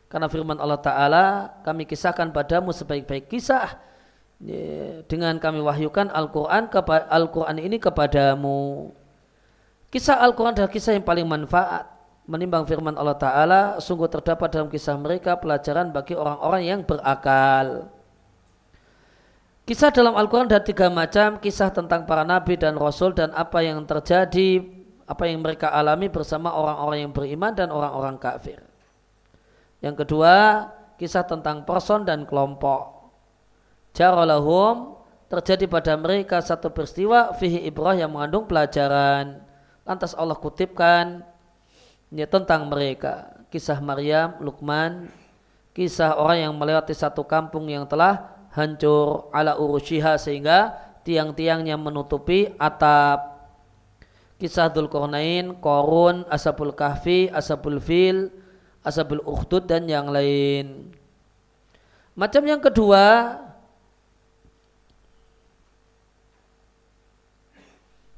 Karena firman Allah Ta'ala, kami kisahkan padamu sebaik-baik kisah. dengan kami wahyukan Al-Quran Al-Quran ini kepadamu kisah Al-Quran adalah kisah yang paling manfaat menimbang firman Allah Ta'ala sungguh terdapat dalam kisah mereka pelajaran bagi orang-orang yang berakal kisah dalam Al-Quran ada tiga macam kisah tentang para nabi dan rasul dan apa yang terjadi apa yang mereka alami bersama orang-orang yang beriman dan orang-orang kafir. Yang kedua kisah tentang person dan kelompok. Jaralahum terjadi pada mereka satu peristiwa fihi ibrah yang mengandung pelajaran. Lantas Allah kutipkan ya, tentang mereka. Kisah Maryam, Lukman, kisah orang yang melewati satu kampung yang telah hancur ala urushiha sehingga tiang-tiangnya menutupi atap. Kisah Dzulkarnain, Korun, Asabul Kahfi, Asabul Fil, Asabul Ukhdud dan yang lain. Macam yang kedua,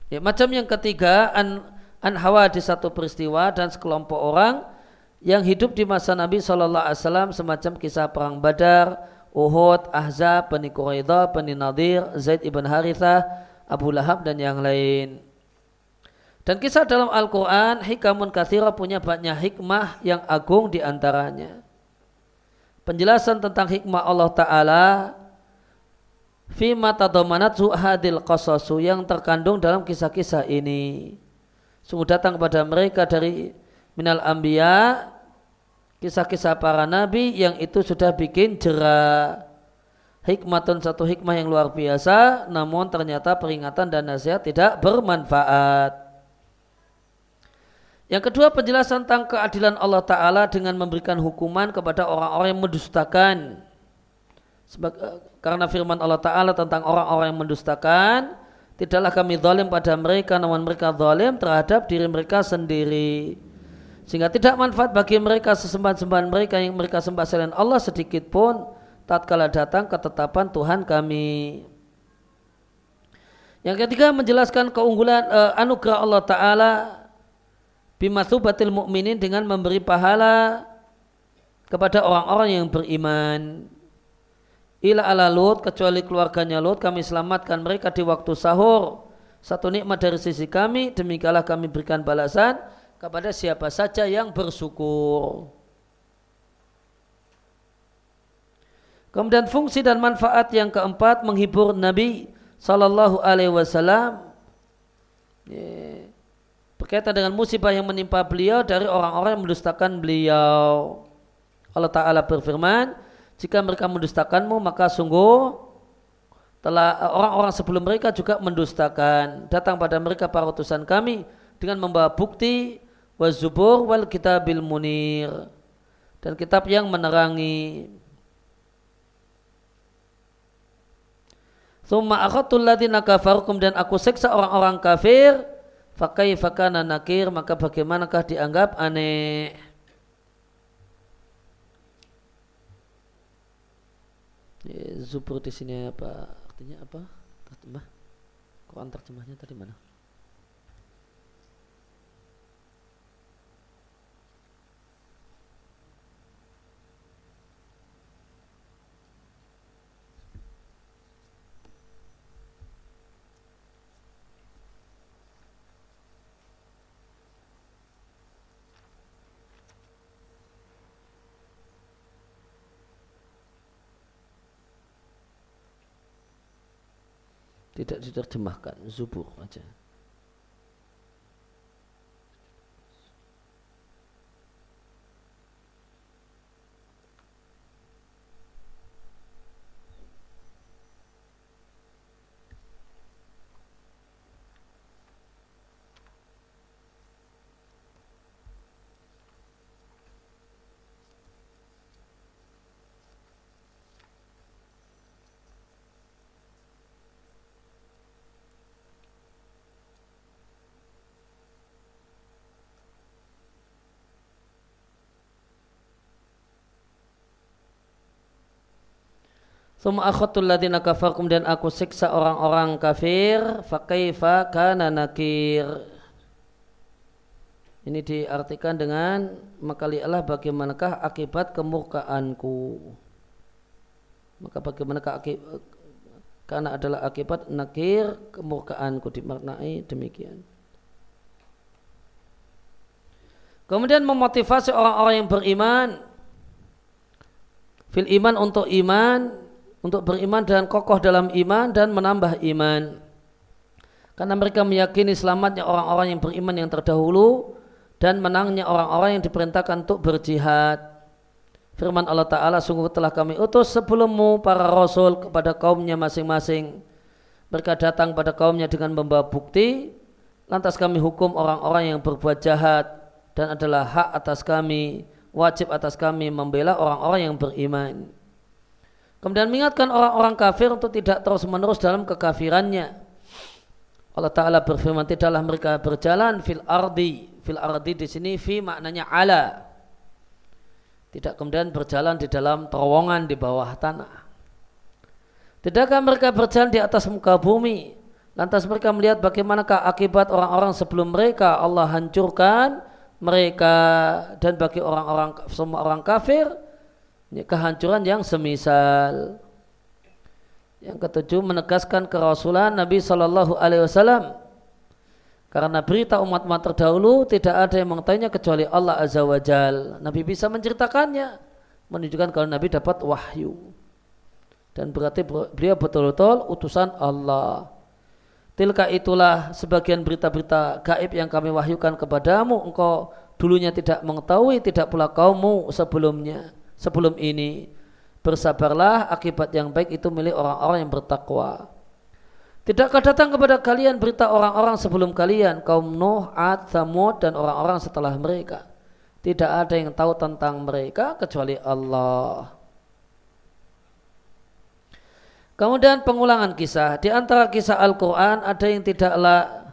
ya, macam yang ketiga, an, an hawa di satu peristiwa dan sekelompok orang yang hidup di masa Nabi Shallallahu Alaihi Wasallam semacam kisah perang Badar, Uhud, Ahzab, Bani Quraidah, Bani Nadir, Zaid ibn Harithah, Abu Lahab dan yang lain. Dan kisah dalam Al-Quran, hikamun kathira punya banyak hikmah yang agung di antaranya. Penjelasan tentang hikmah Allah Ta'ala Fima tadomanat hadil qasasu yang terkandung dalam kisah-kisah ini sungguh datang kepada mereka dari minal ambia kisah-kisah para nabi yang itu sudah bikin jerah hikmatun satu hikmah yang luar biasa namun ternyata peringatan dan nasihat tidak bermanfaat. Yang kedua penjelasan tentang keadilan Allah Ta'ala dengan memberikan hukuman kepada orang-orang yang mendustakan. Karena firman Allah Ta'ala tentang orang-orang yang mendustakan Tidaklah kami zalim pada mereka namun mereka zalim terhadap diri mereka sendiri. Sehingga tidak manfaat bagi mereka sesembahan-sembahan mereka yang mereka sembah selain Allah sedikit pun tatkala datang ketetapan Tuhan kami. Yang ketiga menjelaskan keunggulan uh, anugerah Allah Ta'ala bimathubatil mu'minin dengan memberi pahala kepada orang-orang yang beriman. Ila ala Lut kecuali keluarganya Lut kami selamatkan mereka di waktu sahur. Satu nikmat dari sisi kami demikianlah kami berikan balasan kepada siapa saja yang bersyukur. Kemudian fungsi dan manfaat yang keempat menghibur Nabi Sallallahu Alaihi Wasallam. Berkaitan dengan musibah yang menimpa beliau dari orang-orang yang mendustakan beliau. Allah Ta'ala berfirman jika mereka mendustakanmu maka sungguh telah eh, orang-orang sebelum mereka juga mendustakan. Datang pada mereka para utusan kami dengan membawa bukti wazubur wal kitabil munir dan kitab yang menerangi Thumma akhatul ladina kafarukum dan aku seksa orang-orang kafir fakai fakana nakir maka bagaimanakah dianggap aneh Zubur di sini apa artinya apa? Terjemah. Quran terjemahnya tadi mana? Tidak diterjemahkan zubur aja Suma akhatul ladina kafar kemudian aku siksa orang-orang kafir fakaifa kana nakir. Ini diartikan dengan maka lihatlah bagaimanakah akibat kemurkaanku. Maka bagaimanakah akibat karena adalah akibat nakir kemurkaanku dimaknai demikian. Kemudian memotivasi orang-orang yang beriman fil iman untuk iman, untuk beriman dan kokoh dalam iman dan menambah iman. Karena mereka meyakini selamatnya orang-orang yang beriman yang terdahulu dan menangnya orang-orang yang diperintahkan untuk berjihad. Firman Allah Ta'ala, sungguh telah kami utus sebelummu para rasul kepada kaumnya masing-masing. Mereka datang pada kaumnya dengan membawa bukti, lantas kami hukum orang-orang yang berbuat jahat dan adalah hak atas kami, wajib atas kami membela orang-orang yang beriman. Kemudian mengingatkan orang-orang kafir untuk tidak terus-menerus dalam kekafirannya. Allah Ta'ala berfirman, tidaklah mereka berjalan fil ardi. Fil ardi di sini fi maknanya ala. Tidak kemudian berjalan di dalam terowongan di bawah tanah. Tidakkah mereka berjalan di atas muka bumi? Lantas mereka melihat bagaimanakah akibat orang-orang sebelum mereka Allah hancurkan mereka dan bagi orang-orang semua orang kafir kehancuran yang semisal. Yang ketujuh menegaskan kerasulan Nabi Shallallahu Alaihi Wasallam karena berita umat-umat terdahulu tidak ada yang mengetahuinya kecuali Allah Azza wa Jal. Nabi bisa menceritakannya menunjukkan kalau Nabi dapat wahyu dan berarti beliau betul-betul utusan Allah. Tilka itulah sebagian berita-berita gaib yang kami wahyukan kepadamu. Engkau dulunya tidak mengetahui, tidak pula kaummu sebelumnya, sebelum ini. Bersabarlah, akibat yang baik itu milik orang-orang yang bertakwa. Tidakkah datang kepada kalian berita orang-orang sebelum kalian, kaum Nuh, Ad, Thamud, dan orang-orang setelah mereka? Tidak ada yang tahu tentang mereka kecuali Allah. Kemudian pengulangan kisah. Di antara kisah Al-Quran ada yang tidaklah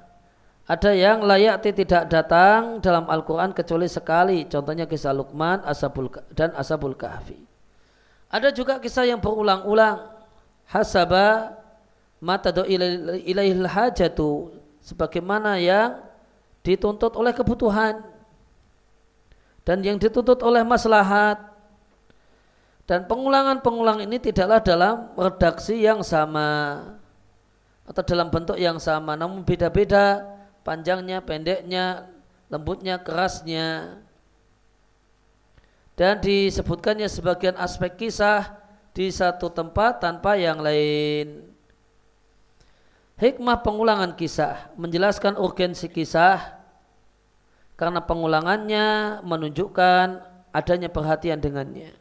ada yang layak tidak datang dalam Al-Quran kecuali sekali. Contohnya kisah Luqman Asabul, dan Asabul Kahfi. Ada juga kisah yang berulang-ulang. Hasaba do ilaihil hajatu. Sebagaimana yang dituntut oleh kebutuhan. Dan yang dituntut oleh maslahat. Dan pengulangan-pengulang ini tidaklah dalam redaksi yang sama atau dalam bentuk yang sama, namun beda-beda panjangnya, pendeknya, lembutnya, kerasnya. Dan disebutkannya sebagian aspek kisah di satu tempat tanpa yang lain. Hikmah pengulangan kisah menjelaskan urgensi kisah karena pengulangannya menunjukkan adanya perhatian dengannya.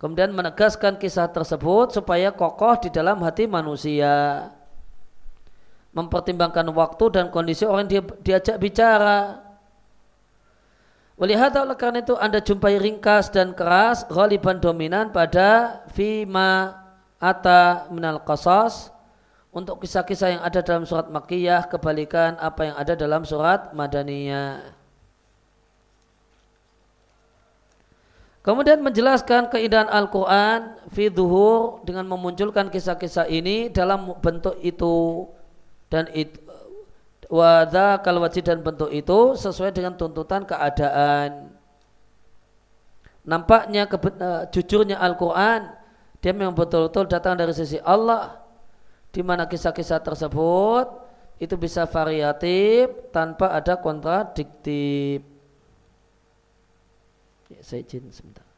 Kemudian menegaskan kisah tersebut supaya kokoh di dalam hati manusia. Mempertimbangkan waktu dan kondisi orang yang diajak bicara. Melihat oleh karena itu anda jumpai ringkas dan keras ghaliban dominan pada fima ata minal qasas untuk kisah-kisah yang ada dalam surat Makkiyah kebalikan apa yang ada dalam surat Madaniyah. Kemudian menjelaskan keindahan Al-Quran fi dengan memunculkan kisah-kisah ini dalam bentuk itu dan itu wada kalau dan bentuk itu sesuai dengan tuntutan keadaan. Nampaknya uh, jujurnya Al-Quran dia memang betul-betul datang dari sisi Allah di mana kisah-kisah tersebut itu bisa variatif tanpa ada kontradiktif. Ya, saya izin sebentar.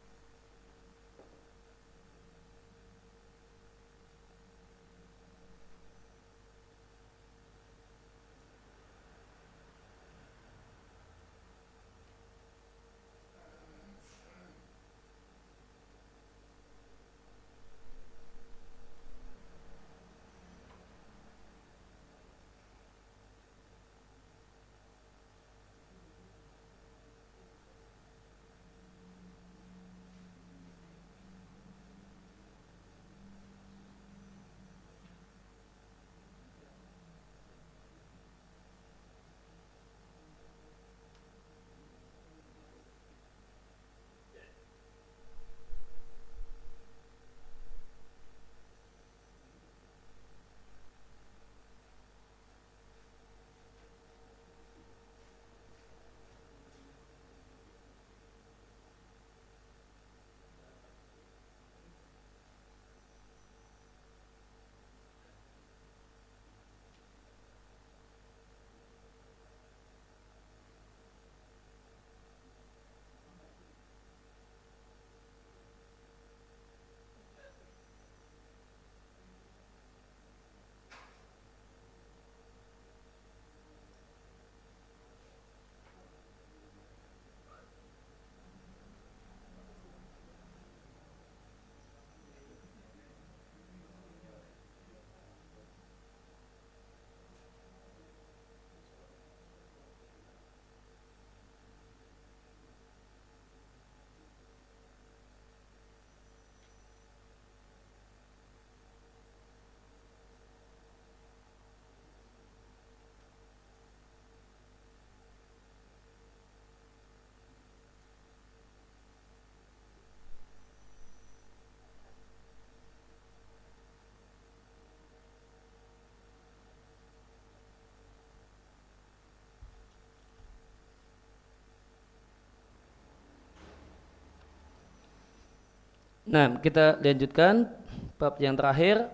Nah, kita lanjutkan bab yang terakhir.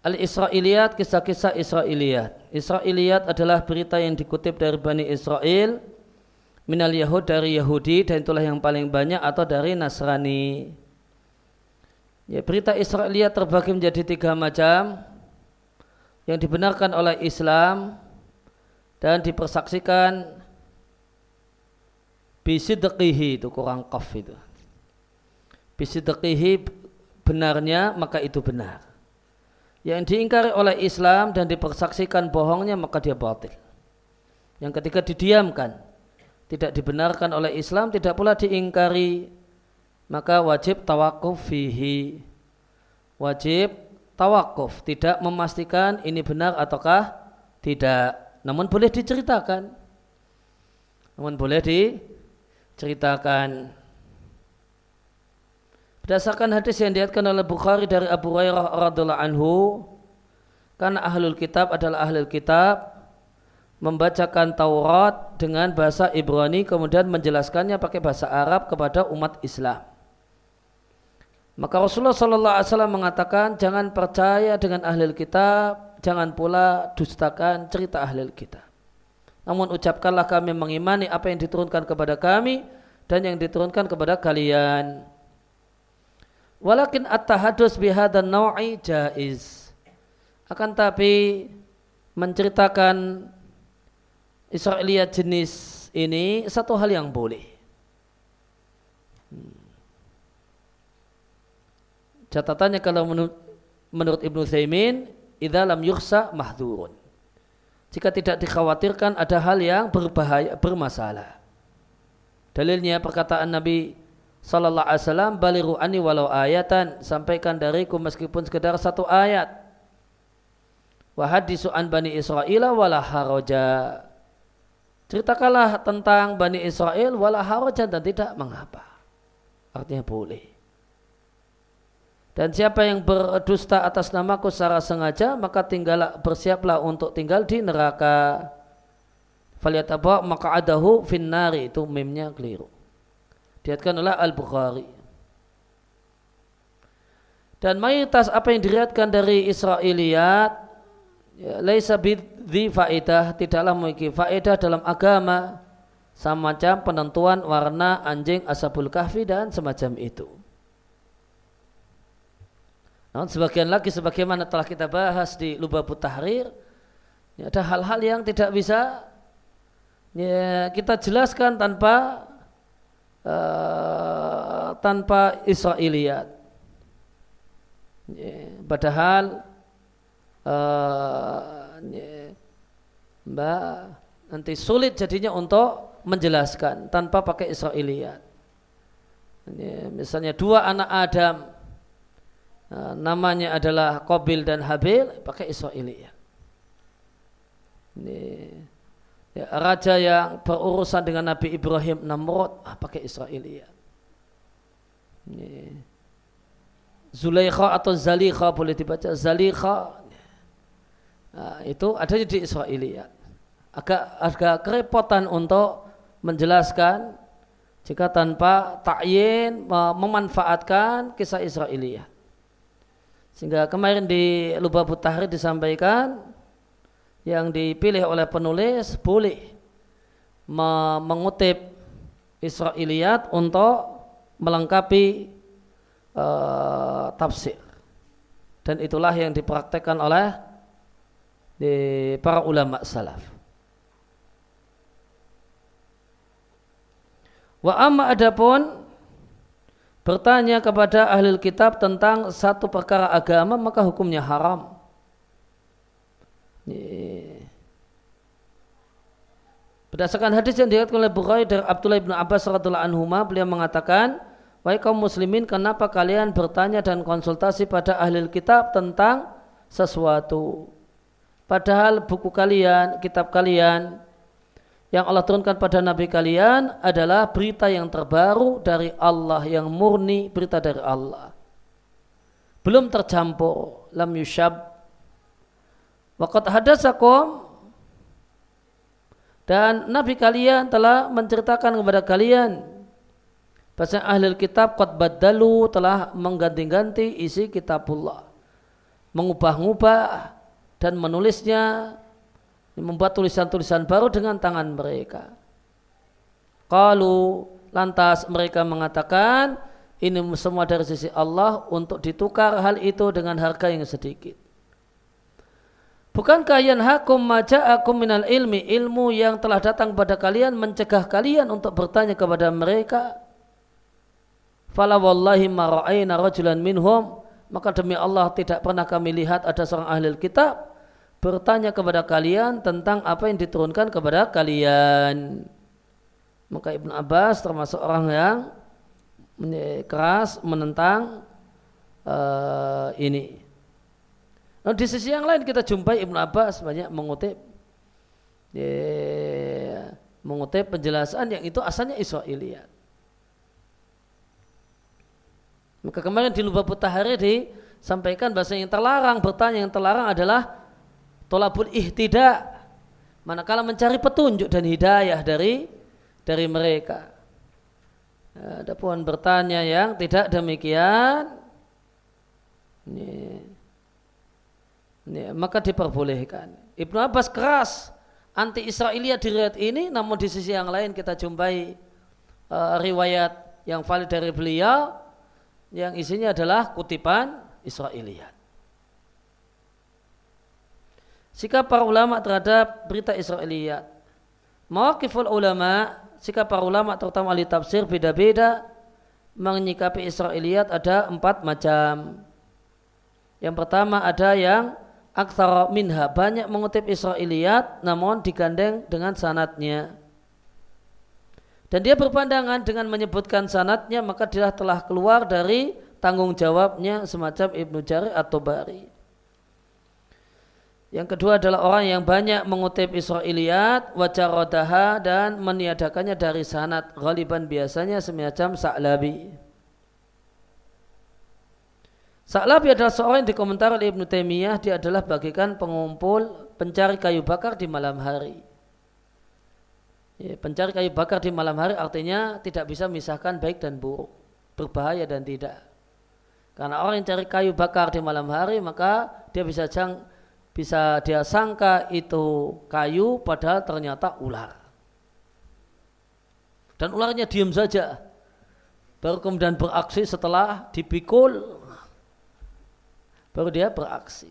Al-Israiliyat, kisah-kisah Israiliyat. Israiliyat adalah berita yang dikutip dari Bani Israel, minal Yahud dari Yahudi, dan itulah yang paling banyak atau dari Nasrani. Ya, berita Israiliyat terbagi menjadi tiga macam yang dibenarkan oleh Islam dan dipersaksikan bisidqihi itu kurang qaf itu bisidqihi benarnya maka itu benar. Yang diingkari oleh Islam dan dipersaksikan bohongnya maka dia batil. Yang ketika didiamkan. Tidak dibenarkan oleh Islam tidak pula diingkari. Maka wajib tawakuf fihi. Wajib tawakuf. Tidak memastikan ini benar ataukah tidak. Namun boleh diceritakan. Namun boleh diceritakan Berdasarkan hadis yang diatkan oleh Bukhari dari Abu Hurairah radhiallahu anhu, karena ahlul kitab adalah ahlul kitab membacakan Taurat dengan bahasa Ibrani kemudian menjelaskannya pakai bahasa Arab kepada umat Islam. Maka Rasulullah Sallallahu Alaihi Wasallam mengatakan jangan percaya dengan ahlul kitab, jangan pula dustakan cerita ahlul kitab. Namun ucapkanlah kami mengimani apa yang diturunkan kepada kami dan yang diturunkan kepada kalian. Walakin at-tahadus bihadan naw'i jaiz. Akan tapi menceritakan Israiliyat jenis ini satu hal yang boleh. Hmm. Catatannya kalau menurut, menurut Ibnu Thaimin, idza lam yukhsa mahdhurun. Jika tidak dikhawatirkan ada hal yang berbahaya, bermasalah. Dalilnya perkataan Nabi sallallahu alaihi wasallam baliru ani walau ayatan. Sampaikan dariku meskipun sekedar satu ayat. Wa hadisu an bani Israel wala haraja ceritakanlah tentang bani Israel wala haraja dan tidak mengapa. Artinya boleh. Dan siapa yang berdusta atas namaku secara sengaja maka tinggallah bersiaplah untuk tinggal di neraka. Falyatabwa maka adahu finnari itu mimnya keliru Diatkan oleh Al-Bukhari. Dan mayoritas apa yang diriatkan dari Israiliyat ya, laisa bidhi faedah tidaklah memiliki faedah dalam agama sama macam penentuan warna anjing asabul kahfi dan semacam itu. Namun sebagian lagi sebagaimana telah kita bahas di Lubabut Tahrir ya, ada hal-hal yang tidak bisa ya, kita jelaskan tanpa uh, tanpa Israiliyat. Padahal yeah. mbak nanti sulit jadinya untuk menjelaskan tanpa pakai Israiliyat. Misalnya dua anak Adam uh, namanya adalah Qabil dan Habil pakai Israiliyat. Yeah ya, raja yang berurusan dengan Nabi Ibrahim Namrud ah, pakai Israiliyat ya. Zulaikha atau Zalikha boleh dibaca Zalikha. Nah, itu adanya di Israiliyat agak agak kerepotan untuk menjelaskan jika tanpa takyin memanfaatkan kisah Israiliyat sehingga kemarin di Lubabut Tahrir disampaikan yang dipilih oleh penulis boleh mengutip Israiliyat untuk melengkapi uh, tafsir dan itulah yang dipraktekkan oleh di para ulama salaf. Wa amma adapun bertanya kepada ahli kitab tentang satu perkara agama maka hukumnya haram. Berdasarkan hadis yang diriwayatkan oleh Bukhari dari Abdullah bin Abbas radhiallahu anhu, beliau mengatakan, "Wahai kaum muslimin, kenapa kalian bertanya dan konsultasi pada ahli kitab tentang sesuatu? Padahal buku kalian, kitab kalian yang Allah turunkan pada nabi kalian adalah berita yang terbaru dari Allah yang murni, berita dari Allah. Belum tercampur lam yushab Waqat hadasakum dan Nabi kalian telah menceritakan kepada kalian Bahasa ahli kitab qad badalu telah mengganti-ganti isi kitabullah. Mengubah-ubah dan menulisnya membuat tulisan-tulisan baru dengan tangan mereka. Kalau lantas mereka mengatakan ini semua dari sisi Allah untuk ditukar hal itu dengan harga yang sedikit. Bukankah yang hakum maja'akum minal ilmi ilmu yang telah datang pada kalian mencegah kalian untuk bertanya kepada mereka Fala wallahi ma ra'ayna rajulan minhum maka demi Allah tidak pernah kami lihat ada seorang ahli kitab bertanya kepada kalian tentang apa yang diturunkan kepada kalian. Maka Ibnu Abbas termasuk orang yang keras menentang uh, ini. Nah, di sisi yang lain kita jumpai Ibnu Abbas banyak mengutip ya, mengutip penjelasan yang itu asalnya Israiliyat. Maka kemarin di Lubab Tahari disampaikan bahasa yang terlarang bertanya yang terlarang adalah tolabul ihtidak. Manakala mencari petunjuk dan hidayah dari dari mereka. Ada pun bertanya yang tidak demikian, ini, ini, maka diperbolehkan. Ibnu Abbas keras anti Israelia di riwayat ini, namun di sisi yang lain kita jumpai uh, riwayat yang valid dari beliau yang isinya adalah kutipan Israiliyat. Sikap para ulama terhadap berita Israiliyat. Mawakiful ulama, sikap para ulama terutama ahli tafsir beda-beda menyikapi Israiliyat ada empat macam. Yang pertama ada yang aktsara minha banyak mengutip Israiliyat namun digandeng dengan sanatnya. Dan dia berpandangan dengan menyebutkan sanatnya maka dia telah keluar dari tanggung jawabnya semacam Ibnu Jarir atau Bari. Yang kedua adalah orang yang banyak mengutip Israiliyat, wajarodaha dan meniadakannya dari sanat. Ghaliban biasanya semacam Sa'labi. Sa'labi adalah seorang yang dikomentar oleh Ibnu Taimiyah, dia adalah bagikan pengumpul pencari kayu bakar di malam hari. Ya, pencari kayu bakar di malam hari artinya tidak bisa memisahkan baik dan buruk, berbahaya dan tidak. Karena orang yang cari kayu bakar di malam hari maka dia bisa jang, bisa dia sangka itu kayu padahal ternyata ular. Dan ularnya diam saja. Baru kemudian beraksi setelah dipikul baru dia beraksi.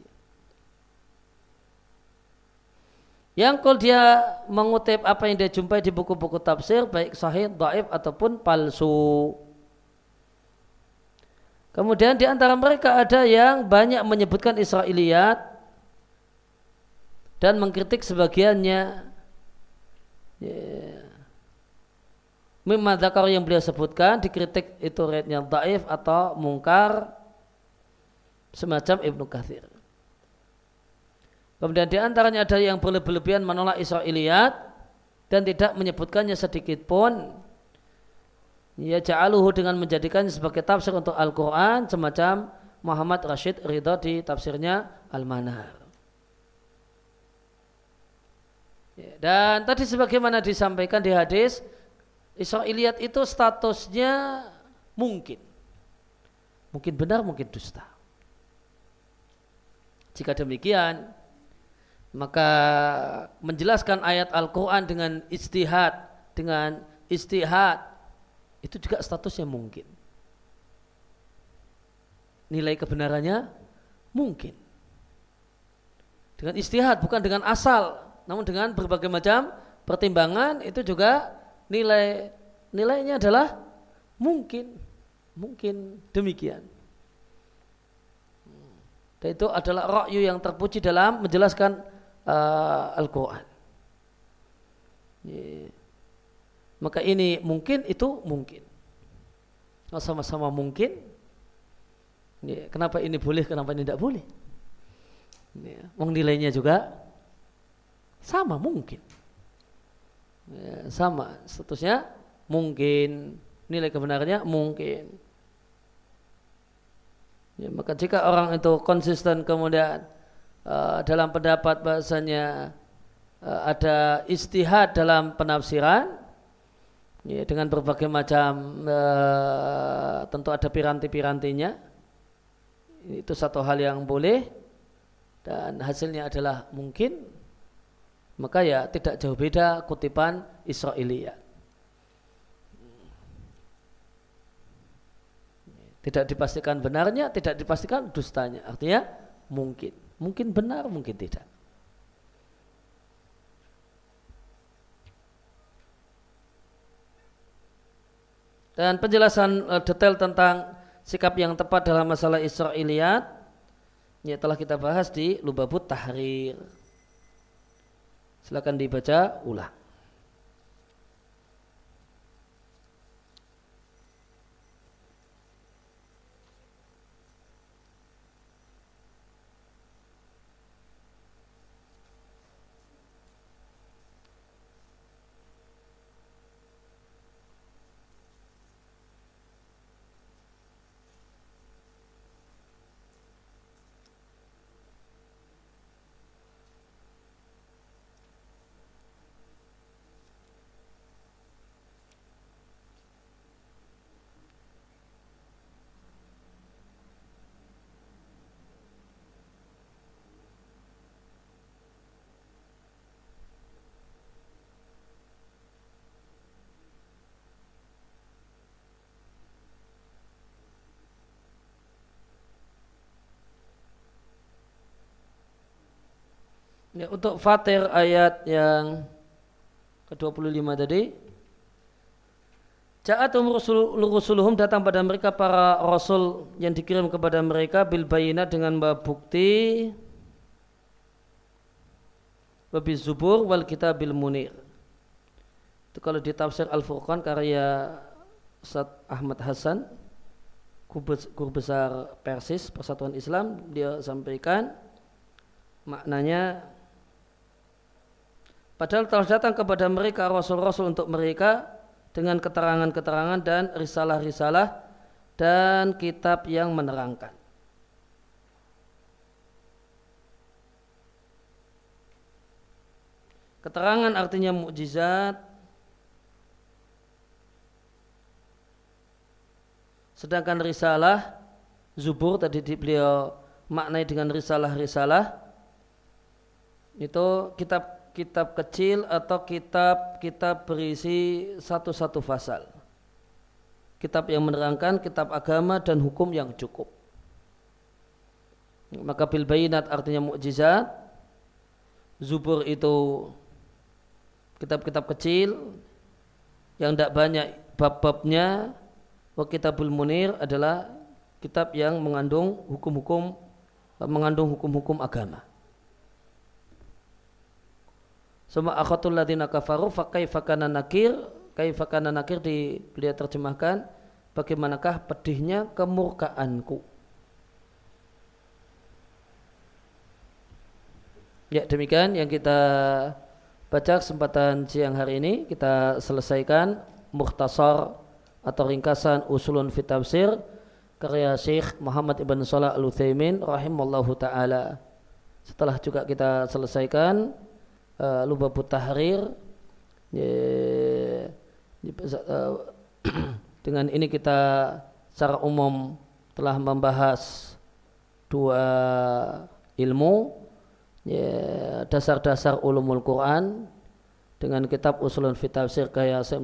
Yang kalau dia mengutip apa yang dia jumpai di buku-buku tafsir baik sahih, dhaif ataupun palsu. Kemudian di antara mereka ada yang banyak menyebutkan Israiliyat dan mengkritik sebagiannya. Yeah. Mimma yang beliau sebutkan dikritik itu rednya dhaif atau mungkar semacam Ibnu Kathir. Kemudian di antaranya ada yang berlebihan menolak Israiliyat dan tidak menyebutkannya sedikit pun. Ya ja'aluhu dengan menjadikannya sebagai tafsir untuk Al-Quran semacam Muhammad Rashid Ridho di tafsirnya Al-Manar. Ya, dan tadi sebagaimana disampaikan di hadis, Israiliyat itu statusnya mungkin. Mungkin benar, mungkin dusta. Jika demikian, maka menjelaskan ayat Al-Quran dengan istihad dengan istihad itu juga statusnya mungkin. Nilai kebenarannya mungkin. Dengan istihad bukan dengan asal namun dengan berbagai macam pertimbangan itu juga nilai nilainya adalah mungkin. Mungkin demikian itu adalah rakyu yang terpuji dalam menjelaskan uh, Al-Quran. Maka ini mungkin itu mungkin. Sama-sama mungkin. Kenapa ini boleh, kenapa ini tidak boleh? Nilainya juga sama mungkin. Sama statusnya mungkin. Nilai kebenarannya mungkin. Ya, maka jika orang itu konsisten kemudian uh, dalam pendapat bahasanya uh, ada istihad dalam penafsiran ya, dengan berbagai macam uh, tentu ada piranti-pirantinya itu satu hal yang boleh dan hasilnya adalah mungkin maka ya tidak jauh beda kutipan Israiliyah tidak dipastikan benarnya tidak dipastikan dustanya artinya mungkin mungkin benar mungkin tidak Dan penjelasan uh, detail tentang sikap yang tepat dalam masalah Israiliyat ya telah kita bahas di Lubabut Tahrir. Silakan dibaca ulang. Ya, untuk Fatir ayat yang ke-25 tadi Ja'atum rusuluhum datang pada mereka para rasul yang dikirim kepada mereka bil bayina dengan bukti babi zubur wal bil munir. Itu kalau di tafsir Al-Furqan karya Ustaz Ahmad Hasan guru besar Persis Persatuan Islam dia sampaikan maknanya Padahal telah datang kepada mereka rasul-rasul untuk mereka dengan keterangan-keterangan dan risalah-risalah dan kitab yang menerangkan. Keterangan artinya mukjizat. Sedangkan risalah Zubur tadi beliau maknai dengan risalah-risalah itu kitab kitab kecil atau kitab-kitab berisi satu-satu fasal. Kitab yang menerangkan kitab agama dan hukum yang cukup. Maka bil bayinat artinya mukjizat. Zubur itu kitab-kitab kecil yang tidak banyak bab-babnya. Wa kitabul munir adalah kitab yang mengandung hukum-hukum mengandung hukum-hukum agama. Suma akhatul ladina kafaru fa kaifa kana nakir kaifa kana nakir di beliau terjemahkan bagaimanakah pedihnya kemurkaanku. Ya demikian yang kita baca kesempatan siang hari ini kita selesaikan mukhtasar atau ringkasan usulun fit tafsir karya Syekh Muhammad Ibn Salah Al-Utsaimin rahimallahu taala. Setelah juga kita selesaikan uh, Lubabut Tahrir uh, dengan ini kita secara umum telah membahas dua ilmu dasar-dasar ulumul Quran dengan kitab usulun fit tafsir kaya Syekh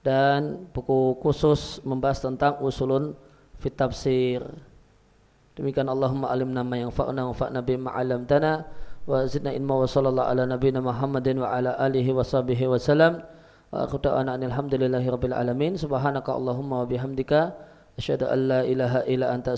dan buku khusus membahas tentang usulun fit tafsir. Demikian Allahumma alimna ma yang fa'na wa fa'na bima 'allamtana wa zidna ilma wa sallallahu ala nabiyina Muhammadin wa ala alihi wa sahbihi wa salam wa akhudawana alhamdulillahi rabbil alamin subhanaka Allahumma wa bihamdika asyhadu an la ilaha illa anta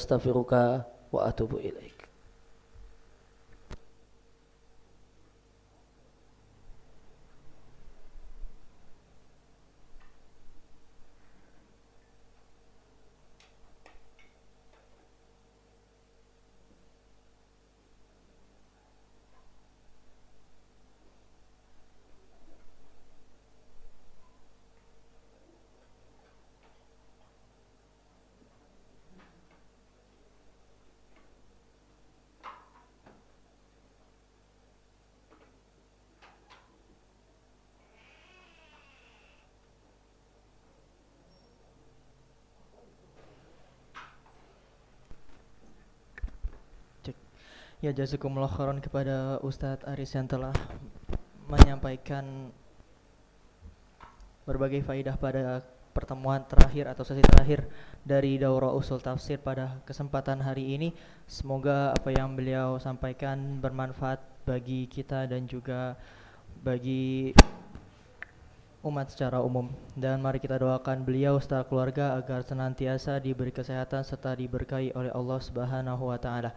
Ya jazakumullah khairan kepada Ustadz Aris yang telah menyampaikan berbagai faidah pada pertemuan terakhir atau sesi terakhir dari daurah usul tafsir pada kesempatan hari ini. Semoga apa yang beliau sampaikan bermanfaat bagi kita dan juga bagi umat secara umum dan mari kita doakan beliau serta keluarga agar senantiasa diberi kesehatan serta diberkahi oleh Allah Subhanahu wa taala.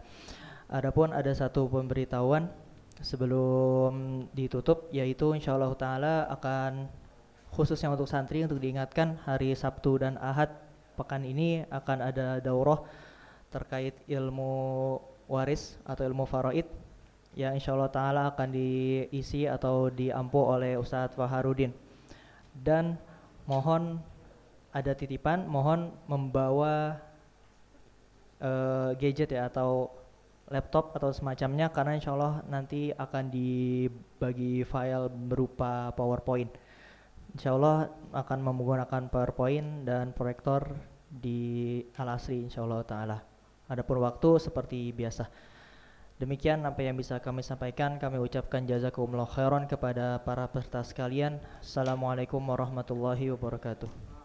Adapun ada satu pemberitahuan sebelum ditutup yaitu insyaallah taala akan khususnya untuk santri untuk diingatkan hari Sabtu dan Ahad pekan ini akan ada daurah terkait ilmu waris atau ilmu faraid yang insyaallah taala akan diisi atau diampu oleh Ustadz Faharudin. Dan mohon ada titipan mohon membawa uh, gadget ya atau laptop atau semacamnya karena insya Allah nanti akan dibagi file berupa PowerPoint. Insya Allah akan menggunakan PowerPoint dan proyektor di Al-Asri insya Allah Ta'ala. Adapun waktu seperti biasa. Demikian apa yang bisa kami sampaikan. Kami ucapkan jazakumullah khairan kepada para peserta sekalian. Assalamualaikum warahmatullahi wabarakatuh.